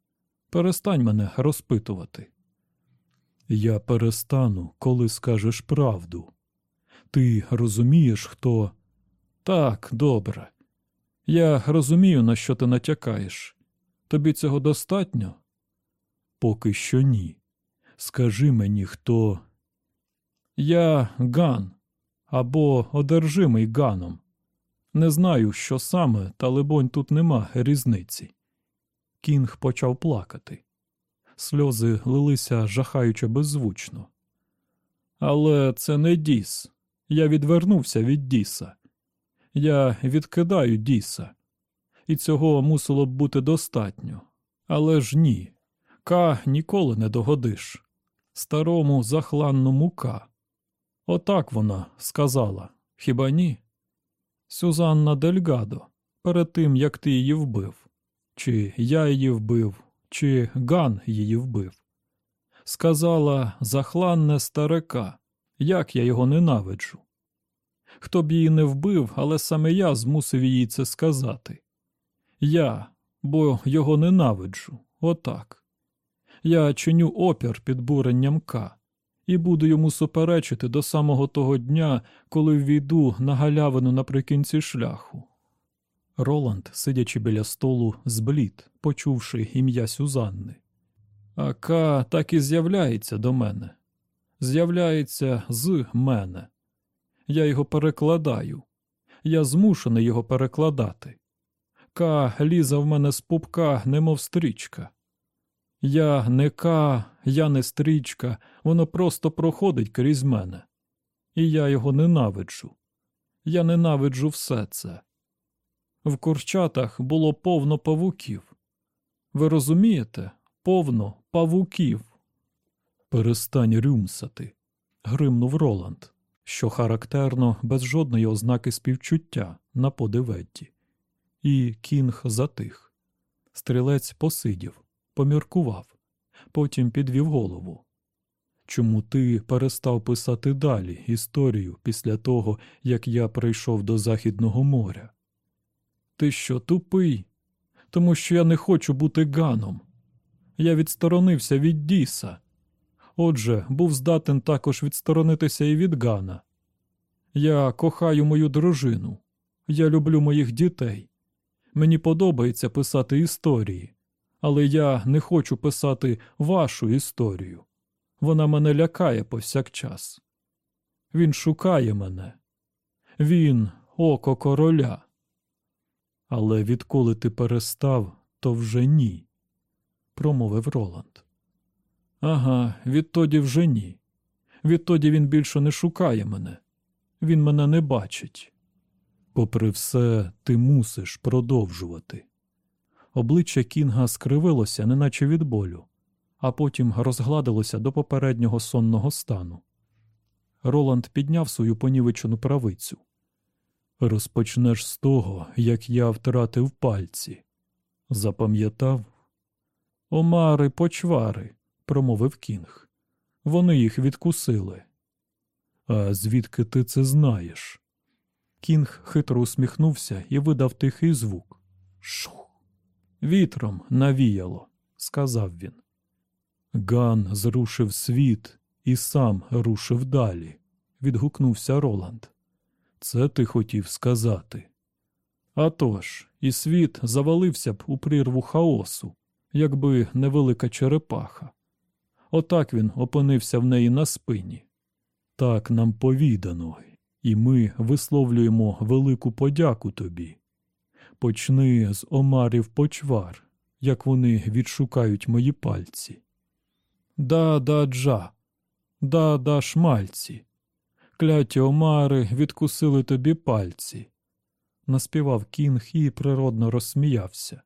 Перестань мене розпитувати. Я перестану, коли скажеш правду. Ти розумієш, хто. Так, добре. Я розумію, на що ти натякаєш. Тобі цього достатньо? Поки що ні. Скажи мені, хто. Я Ган або одержимий Ганом. Не знаю, що саме, та либонь тут нема різниці. Кінг почав плакати. Сльози лилися жахаюче беззвучно. Але це не Діс. Я відвернувся від Діса. Я відкидаю Діса. І цього мусило б бути достатньо. Але ж ні. Ка ніколи не догодиш. Старому захланному Ка. Отак вона сказала. Хіба ні? Сюзанна Дельгадо, перед тим, як ти її вбив. Чи я її вбив, чи Ган її вбив. Сказала захланне старика, як я його ненавиджу. Хто б її не вбив, але саме я змусив їй це сказати. Я, бо його ненавиджу, отак. Я чиню опір під буренням К і буду йому суперечити до самого того дня, коли ввійду на галявину наприкінці шляху. Роланд, сидячи біля столу, зблід, почувши ім'я Сюзанни. А Ка так і з'являється до мене. З'являється з мене. Я його перекладаю. Я змушений його перекладати. Ка ліза в мене з пупка, немов стрічка. Я не ка, я не стрічка, воно просто проходить крізь мене. І я його ненавиджу. Я ненавиджу все це. В курчатах було повно павуків. Ви розумієте? Повно павуків. Перестань рюмсати, гримнув Роланд, що характерно без жодної ознаки співчуття на подиведді. І кінг затих. Стрілець посидів, поміркував, потім підвів голову. Чому ти перестав писати далі історію після того, як я прийшов до Західного моря? Ти що, тупий? Тому що я не хочу бути Ганом. Я відсторонився від Діса. Отже, був здатен також відсторонитися і від Гана. Я кохаю мою дружину. Я люблю моїх дітей. Мені подобається писати історії, але я не хочу писати вашу історію. Вона мене лякає повсякчас. Він шукає мене. Він око короля. Але відколи ти перестав, то вже ні, промовив Роланд. Ага, відтоді вже ні. Відтоді він більше не шукає мене. Він мене не бачить. Попри все, ти мусиш продовжувати. Обличчя Кінга скривилося, неначе від болю, а потім розгладилося до попереднього сонного стану. Роланд підняв свою понівечену правицю. Розпочнеш з того, як я втратив пальці. Запам'ятав? Омари почвари, промовив Кінг. Вони їх відкусили. А звідки ти це знаєш? Кінг хитро усміхнувся і видав тихий звук. Шух. Вітром навіяло, сказав він. Ган зрушив світ і сам рушив далі, відгукнувся Роланд. Це ти хотів сказати. А тож, і світ завалився б у прірву хаосу, якби невелика черепаха. Отак він опинився в неї на спині. Так нам повідано, і ми висловлюємо велику подяку тобі. Почни з омарів почвар, як вони відшукають мої пальці. Да да джа, да да шмальці. Кляті омари відкусили тобі пальці. Наспівав кінг і природно розсміявся.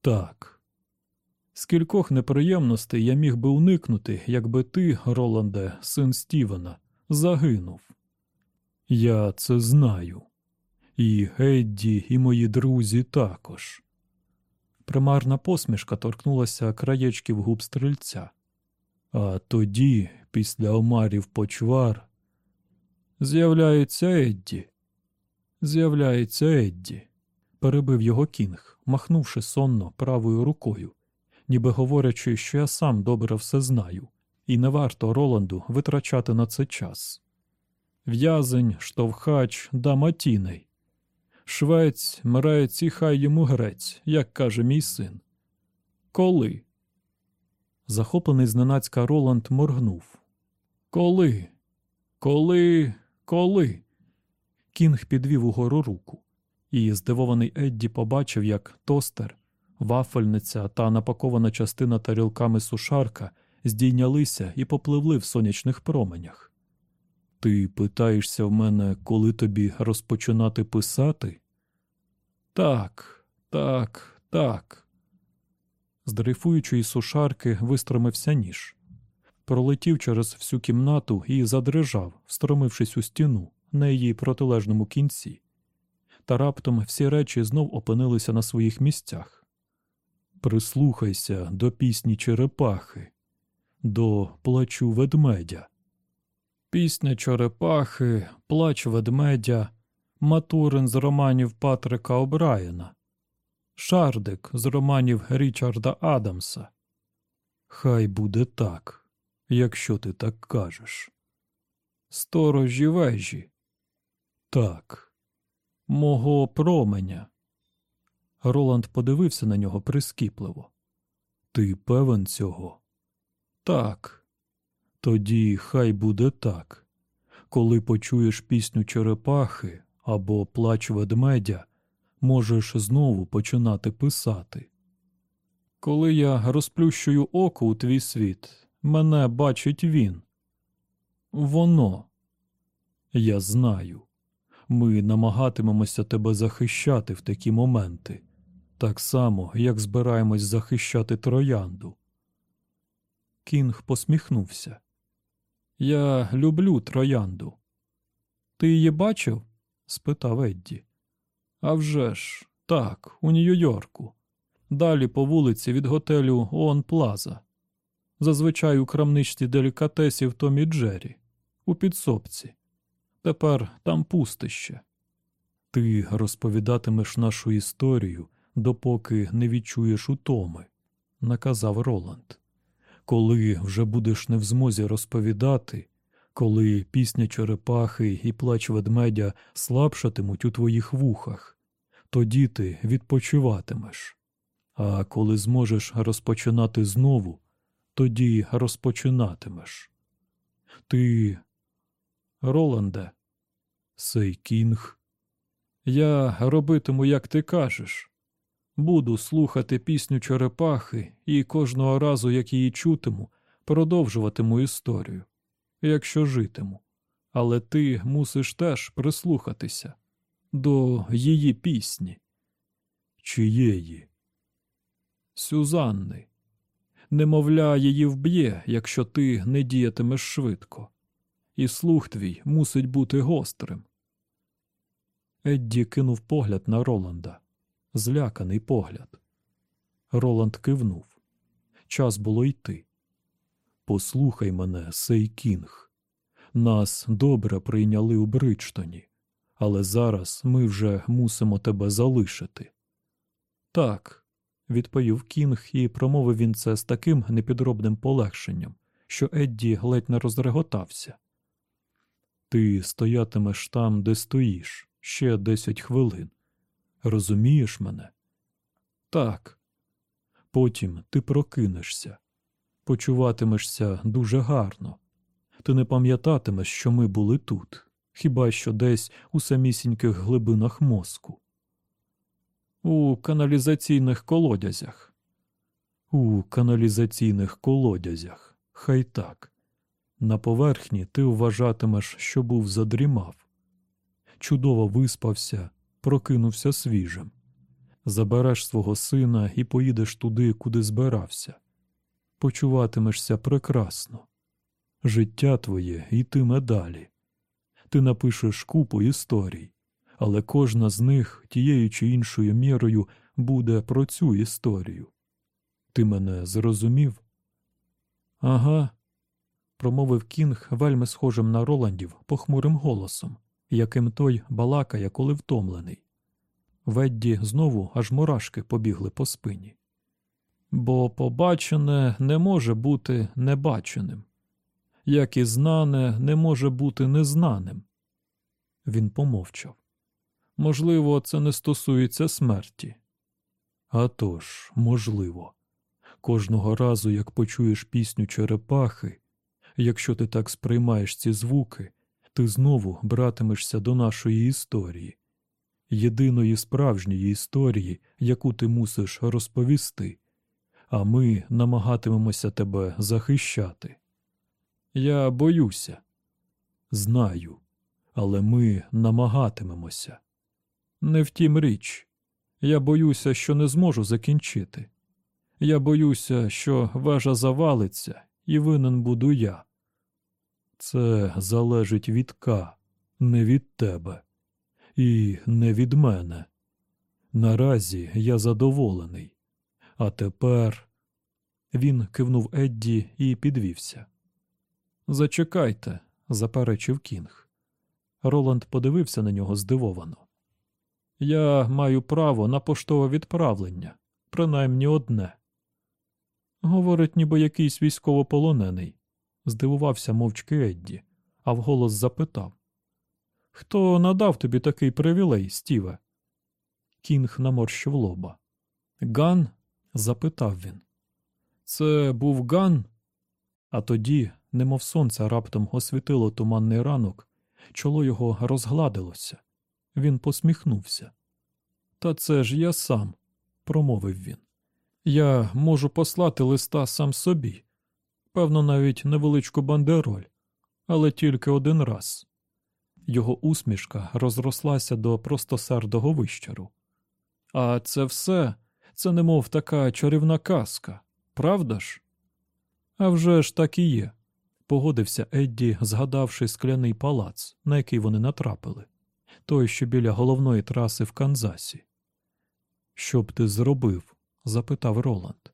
Так. Скількох неприємностей я міг би уникнути, якби ти, Роланде, син Стівена, загинув. Я це знаю. І Гедді, і мої друзі також. Примарна посмішка торкнулася краєчків губ стрільця. А тоді, після омарів почвар, з'являється Едді. З'являється Едді, перебив його кінг, махнувши сонно правою рукою, ніби говорячи, що я сам добре все знаю, і не варто Роланду витрачати на це час. В'язень, штовхач, дама тіней. Швець, мрець і хай йому грець, як каже мій син. Коли? Захоплений зненацька Роланд моргнув. Коли? Коли? Коли? Кінг підвів угору руку, і здивований Едді побачив, як тостер, вафельниця та напакована частина тарілками сушарка здійнялися і попливли в сонячних променях. Ти питаєшся в мене, коли тобі розпочинати писати? Так, так, так. З дрейфуючої сушарки вистромився ніж. Пролетів через всю кімнату і задрижав, встромившись у стіну на її протилежному кінці. Та раптом всі речі знов опинилися на своїх місцях. Прислухайся до пісні черепахи, до плачу ведмедя. Пісня черепахи, плач ведмедя, Матурин з романів Патрика Обраєна, Шардик з романів Річарда Адамса. Хай буде так, якщо ти так кажеш. Сторожі вежі. Так, мого променя. Роланд подивився на нього прискіпливо. Ти певен цього? Так. Тоді хай буде так. Коли почуєш пісню черепахи або плач ведмедя, можеш знову починати писати. Коли я розплющую око у твій світ, мене бачить він. Воно. Я знаю. Ми намагатимемося тебе захищати в такі моменти, так само, як збираємось захищати троянду. Кінг посміхнувся. Я люблю троянду. Ти її бачив? Спитав Едді. «А вже ж, так, у Нью-Йорку. Далі по вулиці від готелю Оон Плаза. Зазвичай у крамничці делікатесів Томі Джері, у підсобці. Тепер там пустище. Ти розповідатимеш нашу історію, допоки не відчуєш утоми, наказав Роланд. Коли вже будеш не в змозі розповідати, коли пісня черепахи і плач ведмедя слабшатимуть у твоїх вухах, тоді ти відпочиватимеш. А коли зможеш розпочинати знову, тоді розпочинатимеш. Ти, Роланде, сей кінг, я робитиму, як ти кажеш. Буду слухати пісню черепахи і кожного разу, як її чутиму, продовжуватиму історію, якщо житиму. Але ти мусиш теж прислухатися до її пісні. Чиєї? Сюзанни. Немовля, її вб'є, якщо ти не діятимеш швидко, і слух твій мусить бути гострим. Едді кинув погляд на Роланда зляканий погляд. Роланд кивнув. Час було йти. Послухай мене, сей кінг. Нас добре прийняли у Бриджтоні, але зараз ми вже мусимо тебе залишити. Так, відповів Кінг, і промовив він це з таким непідробним полегшенням, що Едді ледь не розреготався. Ти стоятимеш там, де стоїш, ще десять хвилин. Розумієш мене? Так. Потім ти прокинешся, почуватимешся дуже гарно. Ти не пам'ятатимеш, що ми були тут, хіба що десь у самісіньких глибинах мозку. У каналізаційних колодязях. У каналізаційних колодязях. Хай так. На поверхні ти вважатимеш, що був задрімав. Чудово виспався прокинувся свіжим. Забереш свого сина і поїдеш туди, куди збирався. Почуватимешся прекрасно. Життя твоє йтиме далі. Ти напишеш купу історій, але кожна з них тією чи іншою мірою буде про цю історію. Ти мене зрозумів? Ага, промовив Кінг вельми схожим на Роландів похмурим голосом яким той балакає, коли втомлений. Ведді знову аж мурашки побігли по спині. Бо побачене не може бути небаченим, як і знане не може бути незнаним. Він помовчав. Можливо, це не стосується смерті. А тож, можливо, кожного разу, як почуєш пісню черепахи, якщо ти так сприймаєш ці звуки, ти знову братимешся до нашої історії, єдиної справжньої історії, яку ти мусиш розповісти, а ми намагатимемося тебе захищати. Я боюся, знаю, але ми намагатимемося. Не втім річ, я боюся, що не зможу закінчити. Я боюся, що вежа завалиться, і винен буду я. Це залежить від К, не від тебе, і не від мене. Наразі я задоволений. А тепер він кивнув Едді і підвівся. Зачекайте, заперечив Кінг. Роланд подивився на нього здивовано. Я маю право на поштове відправлення, принаймні одне. Говорить, ніби якийсь військовополонений, здивувався мовчки Едді, а вголос запитав Хто надав тобі такий привілей, Стіве? Кінг наморщив лоба. Ган? Запитав він. Це був Ган? А тоді, немов сонце раптом освітило туманний ранок, чоло його розгладилося. Він посміхнувся. Та це ж я сам, промовив він. Я можу послати листа сам собі, певно, навіть невеличку бандероль, але тільки один раз. Його усмішка розрослася до простосердого вищару. А це все, це немов така чарівна казка, правда ж? «А вже ж так і є, погодився Едді, згадавши скляний палац, на який вони натрапили, той, що біля головної траси в Канзасі. Що б ти зробив? запитав Роланд.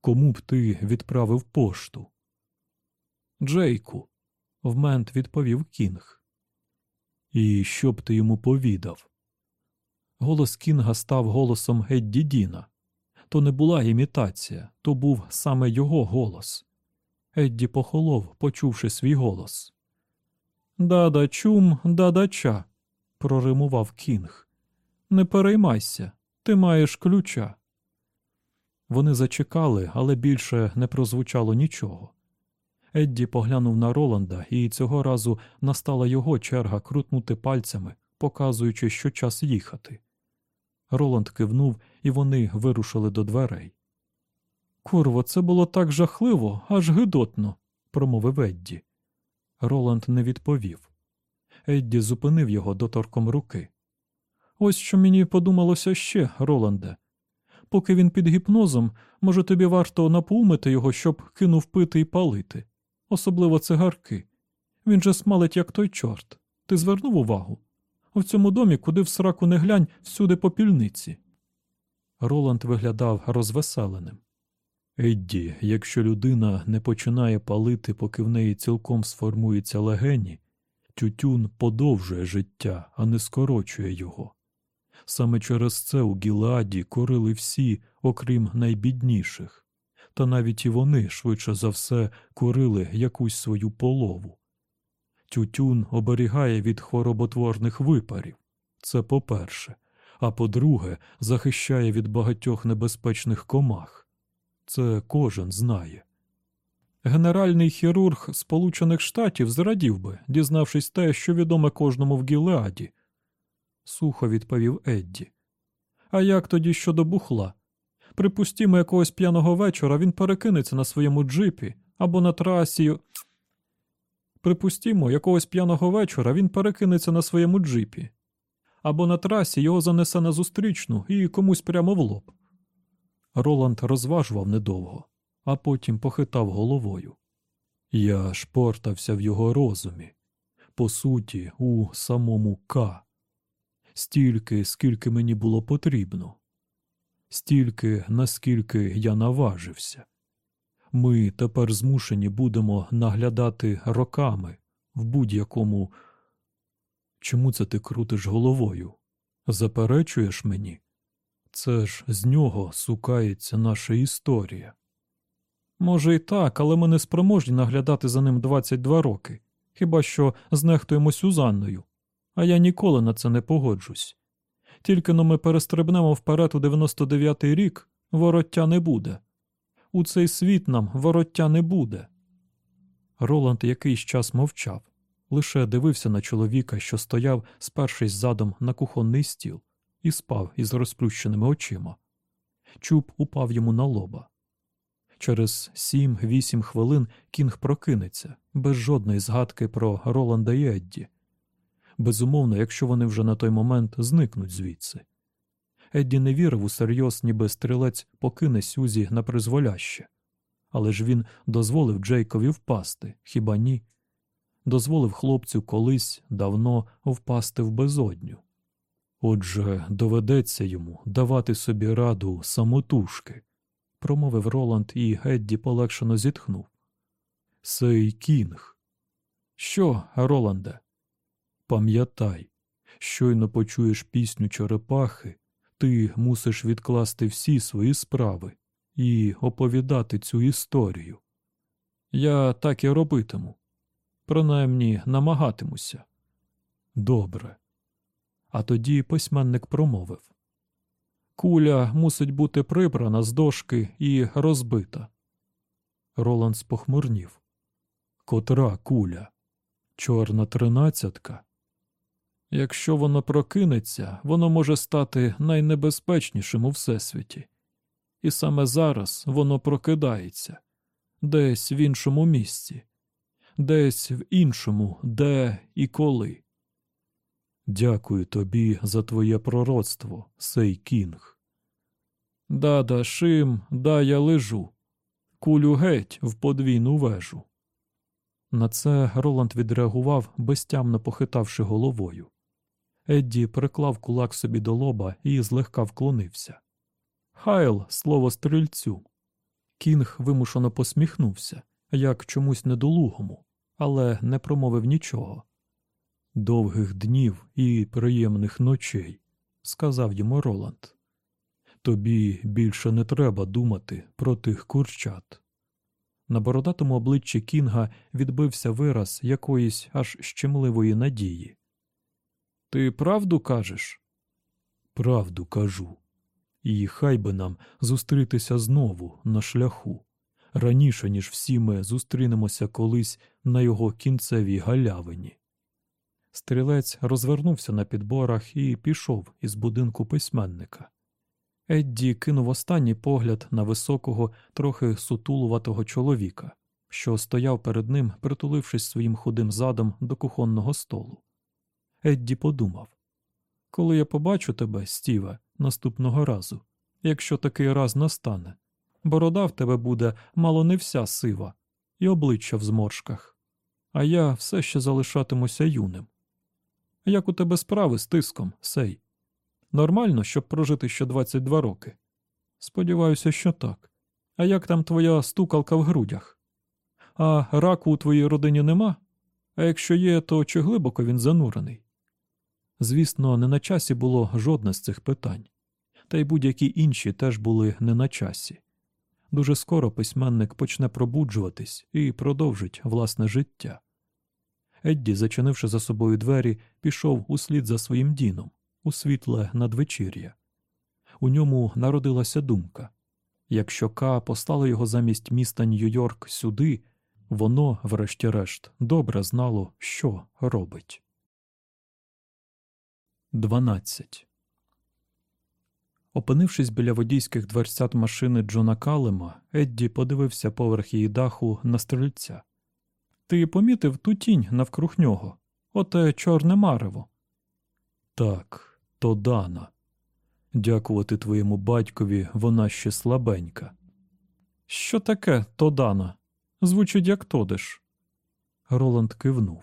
Кому б ти відправив пошту? Джейку, вмент відповів Кінг. І що б ти йому повідав? Голос Кінга став голосом Едді Діна. То не була імітація, то був саме його голос. Едді похолов, почувши свій голос. Дада чум, дада ча, проримував Кінг. Не переймайся, ти маєш ключа. Вони зачекали, але більше не прозвучало нічого. Едді поглянув на Роланда, і цього разу настала його черга крутнути пальцями, показуючи, що час їхати. Роланд кивнув, і вони вирушили до дверей. Курво, це було так жахливо, аж гидотно, промовив Едді. Роланд не відповів. Едді зупинив його доторком руки. Ось що мені подумалося ще, Роланде. Поки він під гіпнозом, може, тобі варто напоумити його, щоб кинув пити і палити, особливо цигарки. Він же смалить, як той чорт. Ти звернув увагу? В цьому домі, куди в сраку не глянь, всюди попільниці. Роланд виглядав розвеселеним. Едді, якщо людина не починає палити, поки в неї цілком сформуються легені, тютюн подовжує життя, а не скорочує його. Саме через це у Гіладі корили всі, окрім найбідніших, та навіть і вони, швидше за все, курили якусь свою полову. Тютюн оберігає від хвороботворних випарів. Це по-перше, а по-друге, захищає від багатьох небезпечних комах. Це кожен знає. Генеральний хірург Сполучених Штатів зрадів би, дізнавшись те, що відоме кожному в Гілеаді, сухо відповів Едді. А як тоді щодо бухла? Припустімо, якогось п'яного вечора він перекинеться на своєму джипі або на трасі. Припустімо, якогось п'яного вечора він перекинеться на своєму джипі, або на трасі його занесе на зустрічну і комусь прямо в лоб. Роланд розважував недовго, а потім похитав головою. Я шпортався в його розумі, по суті, у самому К. Стільки, скільки мені було потрібно, стільки, наскільки я наважився. Ми тепер змушені будемо наглядати роками в будь-якому. Чому це ти крутиш головою? Заперечуєш мені? Це ж з нього сукається наша історія. Може, і так, але ми не спроможні наглядати за ним 22 роки, хіба що знехтуємо Сюзанною, а я ніколи на це не погоджусь. Тільки но ми перестрибнемо вперед у 99-й рік, вороття не буде. У цей світ нам вороття не буде. Роланд якийсь час мовчав, лише дивився на чоловіка, що стояв, спершись задом на кухонний стіл, і спав із розплющеними очима. Чуб упав йому на лоба. Через сім-вісім хвилин кінг прокинеться, без жодної згадки про Роланда і Едді. Безумовно, якщо вони вже на той момент зникнуть звідси. Едді не вірив у серйоз, ніби стрілець покине Сюзі на призволяще. Але ж він дозволив Джейкові впасти, хіба ні? Дозволив хлопцю колись давно впасти в безодню. Отже, доведеться йому давати собі раду самотужки, промовив Роланд, і Гедді полегшено зітхнув. Сей кінг. Що, Роланде? Пам'ятай, щойно почуєш пісню черепахи, ти мусиш відкласти всі свої справи і оповідати цю історію. Я так і робитиму. Принаймні намагатимуся. Добре. А тоді письменник промовив Куля мусить бути прибрана з дошки і розбита. Роланд спохмурнів. Котра куля? Чорна тринадцятка. Якщо воно прокинеться, воно може стати найнебезпечнішим у всесвіті. І саме зараз воно прокидається десь в іншому місці, десь в іншому, де і коли. Дякую тобі за твоє пророцтво, сей кінг. Да-да, шим, да я лежу. Кулю геть в подвійну вежу. На це Роланд відреагував, безтямно похитавши головою. Едді приклав кулак собі до лоба і злегка вклонився. Хайл, слово стрільцю. Кінг вимушено посміхнувся, як чомусь недолугому, але не промовив нічого. Довгих днів і приємних ночей, сказав йому Роланд. Тобі більше не треба думати про тих курчат. На бородатому обличчі Кінга відбився вираз якоїсь аж щемливої надії. Ти правду кажеш? Правду кажу. І хай би нам зустрітися знову на шляху, раніше, ніж всі ми зустрінемося колись на його кінцевій галявині. Стрілець розвернувся на підборах і пішов із будинку письменника. Едді кинув останній погляд на високого, трохи сутулуватого чоловіка, що стояв перед ним, притулившись своїм худим задом до кухонного столу. Едді подумав коли я побачу тебе, Стіве, наступного разу, якщо такий раз настане, борода в тебе буде мало не вся сива, і обличчя в зморшках, а я все ще залишатимуся юним. Як у тебе справи з тиском, сей? Нормально, щоб прожити ще 22 роки? Сподіваюся, що так. А як там твоя стукалка в грудях? А раку у твоїй родині нема? А якщо є, то чи глибоко він занурений? Звісно, не на часі було жодне з цих питань, та й будь-які інші теж були не на часі. Дуже скоро письменник почне пробуджуватись і продовжить власне життя. Едді, зачинивши за собою двері, пішов услід за своїм діном у світле надвечір'я. У ньому народилася думка якщо Ка послало його замість міста Нью-Йорк сюди, воно, врешті-решт, добре знало, що робить. 12. Опинившись біля водійських дверцят машини Джона Калема, Едді подивився поверх її даху на стрільця. Ти помітив ту тінь навкруг нього? Оте чорне марево. Так, то Дана. Дякувати твоєму батькові, вона ще слабенька. Що таке то Дана? Звучить як Тодиш. Роланд кивнув.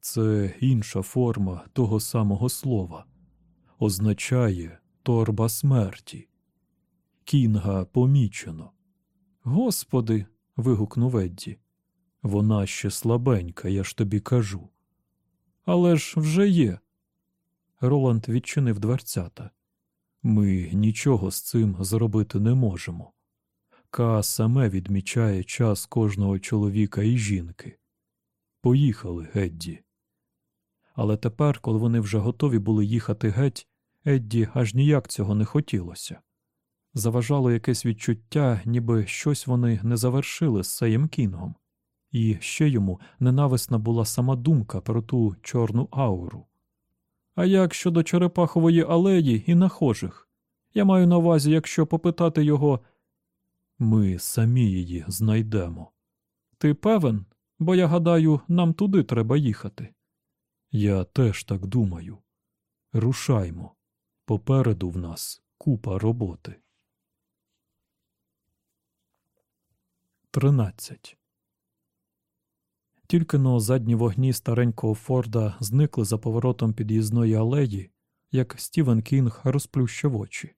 Це інша форма того самого слова, означає торба смерті. Кінга помічено. Господи. вигукнув Едді. Вона ще слабенька, я ж тобі кажу. Але ж вже є. Роланд відчинив дверцята. Ми нічого з цим зробити не можемо. Ка саме відмічає час кожного чоловіка і жінки. Поїхали, Гедді. Але тепер, коли вони вже готові були їхати геть, Едді аж ніяк цього не хотілося. Заважало якесь відчуття, ніби щось вони не завершили з Сеєм Кінгом, і ще йому ненависна була сама думка про ту чорну ауру. А як щодо Черепахової алеї і нахожих? Я маю на увазі, якщо попитати його, ми самі її знайдемо. Ти певен? Бо я гадаю, нам туди треба їхати. Я теж так думаю. Рушаймо. Попереду в нас купа роботи. 13. Тільки но задні вогні старенького Форда зникли за поворотом під'їзної алеї, як Стівен Кінг розплющив очі.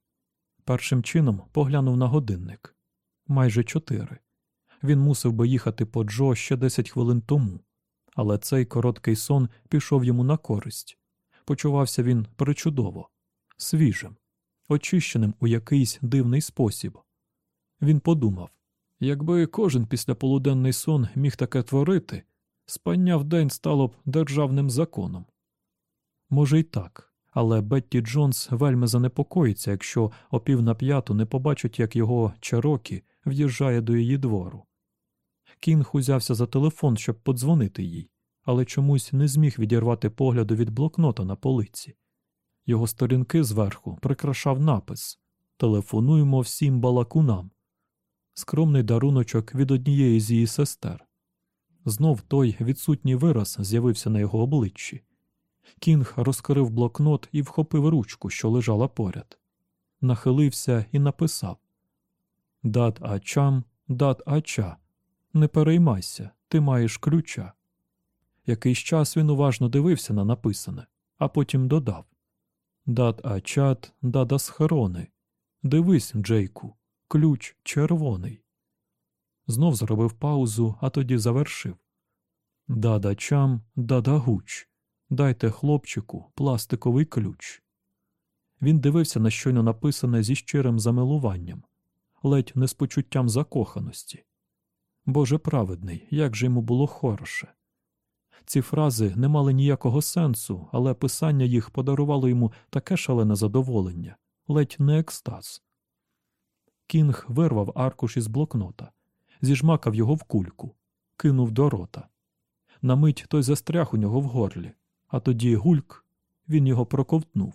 Першим чином поглянув на годинник майже чотири. Він мусив би їхати по Джо ще 10 хвилин тому, але цей короткий сон пішов йому на користь. Почувався він причудово, свіжим, очищеним у якийсь дивний спосіб. Він подумав якби кожен післяполуденний сон міг таке творити, спання в день стало б державним законом. Може, й так, але Бетті Джонс вельми занепокоїться, якщо о пів на п'яту не побачить, як його Черокі в'їжджає до її двору. Кінг узявся за телефон, щоб подзвонити їй, але чомусь не зміг відірвати погляду від блокнота на полиці. Його сторінки зверху прикрашав напис Телефонуємо всім балакунам. Скромний даруночок від однієї з її сестер. Знов той відсутній вираз з'явився на його обличчі. Кінг розкрив блокнот і вхопив ручку, що лежала поряд. Нахилився і написав Дат ачам, дат ача. Не переймайся, ти маєш ключа. Якийсь час він уважно дивився на написане, а потім додав Дат ачат, дада схорони. Дивись, Джейку, ключ червоний. Знов зробив паузу, а тоді завершив Дада чам, дада гуч. Дайте хлопчику пластиковий ключ. Він дивився на щойно написане зі щирим замилуванням, ледь не з почуттям закоханості. Боже праведний, як же йому було хороше. Ці фрази не мали ніякого сенсу, але писання їх подарувало йому таке шалене задоволення, ледь не екстаз. Кінг вирвав аркуш із блокнота, зіжмакав його в кульку, кинув до рота. На мить той застряг у нього в горлі, а тоді гульк, він його проковтнув.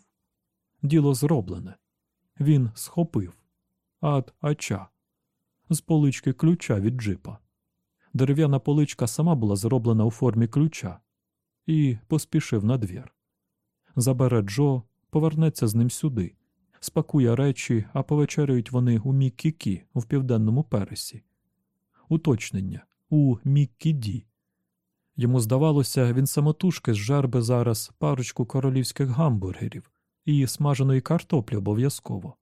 Діло зроблене. Він схопив ад ача з полички ключа від джипа. Дерев'яна поличка сама була зроблена у формі ключа, і поспішив на двір. Забере Джо, повернеться з ним сюди, спакує речі, а повечеряють вони у Міккі в південному пересі. Уточнення у Міккі-Ді. Йому здавалося, він самотужки зжер би зараз парочку королівських гамбургерів і смаженої картоплі обов'язково.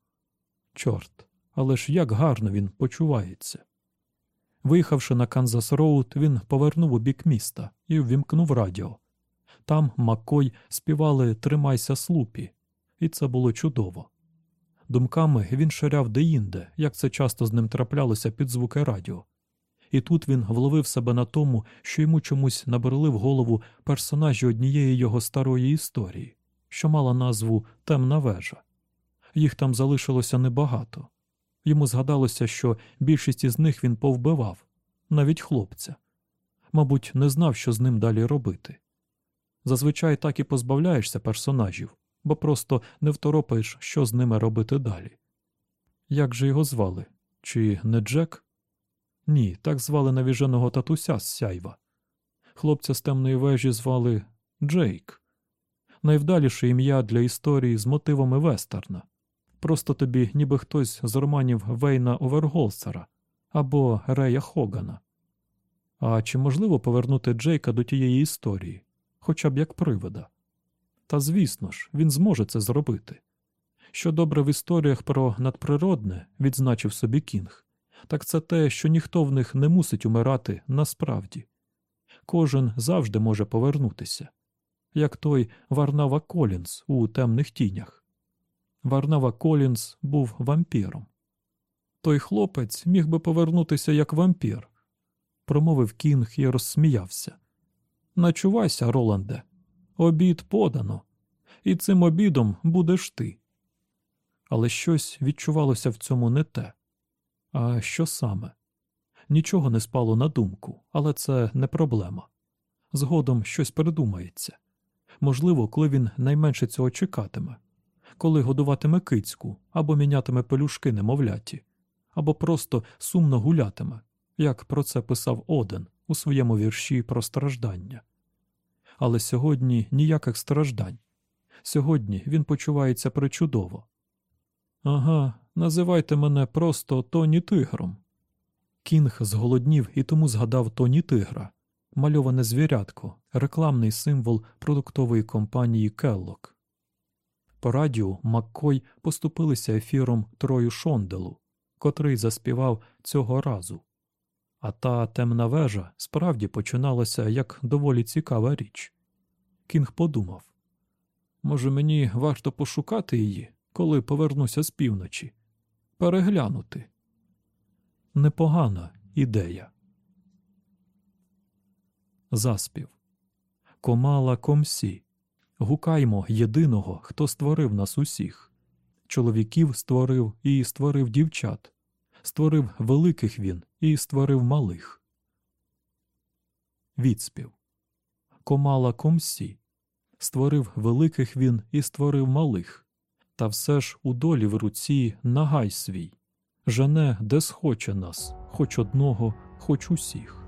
Чорт, але ж як гарно він почувається. Виїхавши на Канзас Роуд, він повернув у бік міста і ввімкнув радіо. Там Маккойз співали Тримайся Слупі, і це було чудово. Думками він ширяв деінде, як це часто з ним траплялося під звуки радіо. І тут він вловив себе на тому, що йому чомусь набрали в голову персонажі однієї його старої історії, що мала назву Темна вежа. Їх там залишилося небагато. Йому згадалося, що більшість із них він повбивав, навіть хлопця. Мабуть, не знав, що з ним далі робити. Зазвичай так і позбавляєшся персонажів, бо просто не второпаєш, що з ними робити далі. Як же його звали? Чи не Джек? Ні, так звали навіженого татуся з сяйва. Хлопця з темної вежі звали Джейк. Найвдаліше ім'я для історії з мотивами вестерна. Просто тобі, ніби хтось з романів Вейна Оверголсера або Рея Хогана. А чи можливо повернути Джейка до тієї історії, хоча б як привида? Та звісно ж, він зможе це зробити. Що добре в історіях про надприродне, відзначив собі Кінг, так це те, що ніхто в них не мусить умирати насправді. Кожен завжди може повернутися, як той Варнава Колінс у темних тінях. Варнава Колінс був вампіром. Той хлопець міг би повернутися як вампір, промовив Кінг і розсміявся. Начувайся, Роланде, обід подано, і цим обідом будеш ти. але щось відчувалося в цьому не те. А що саме? Нічого не спало на думку, але це не проблема. Згодом щось придумається. Можливо, коли він найменше цього чекатиме, коли годуватиме кицьку або мінятиме пелюшки немовляті, або просто сумно гулятиме, як про це писав Оден у своєму вірші про страждання. Але сьогодні ніяких страждань. Сьогодні він почувається причудово. Ага, називайте мене просто Тоні Тигром. Кінг зголоднів і тому згадав Тоні Тигра, мальоване звірятко, рекламний символ продуктової компанії Келлок. По радіо Маккой поступилися ефіром Трою Шонделу, котрий заспівав цього разу. А та темна вежа справді починалася як доволі цікава річ. Кінг подумав може, мені варто пошукати її, коли повернуся з півночі, переглянути. Непогана ідея. Заспів. Комала комсі. Гукаймо єдиного, хто створив нас усіх. Чоловіків створив і створив дівчат. Створив великих він і створив малих. Відспів. Комала комсі. Створив великих він і створив малих. Та все ж у долі в руці нагай свій. Жене, де схоче нас, хоч одного, хоч усіх.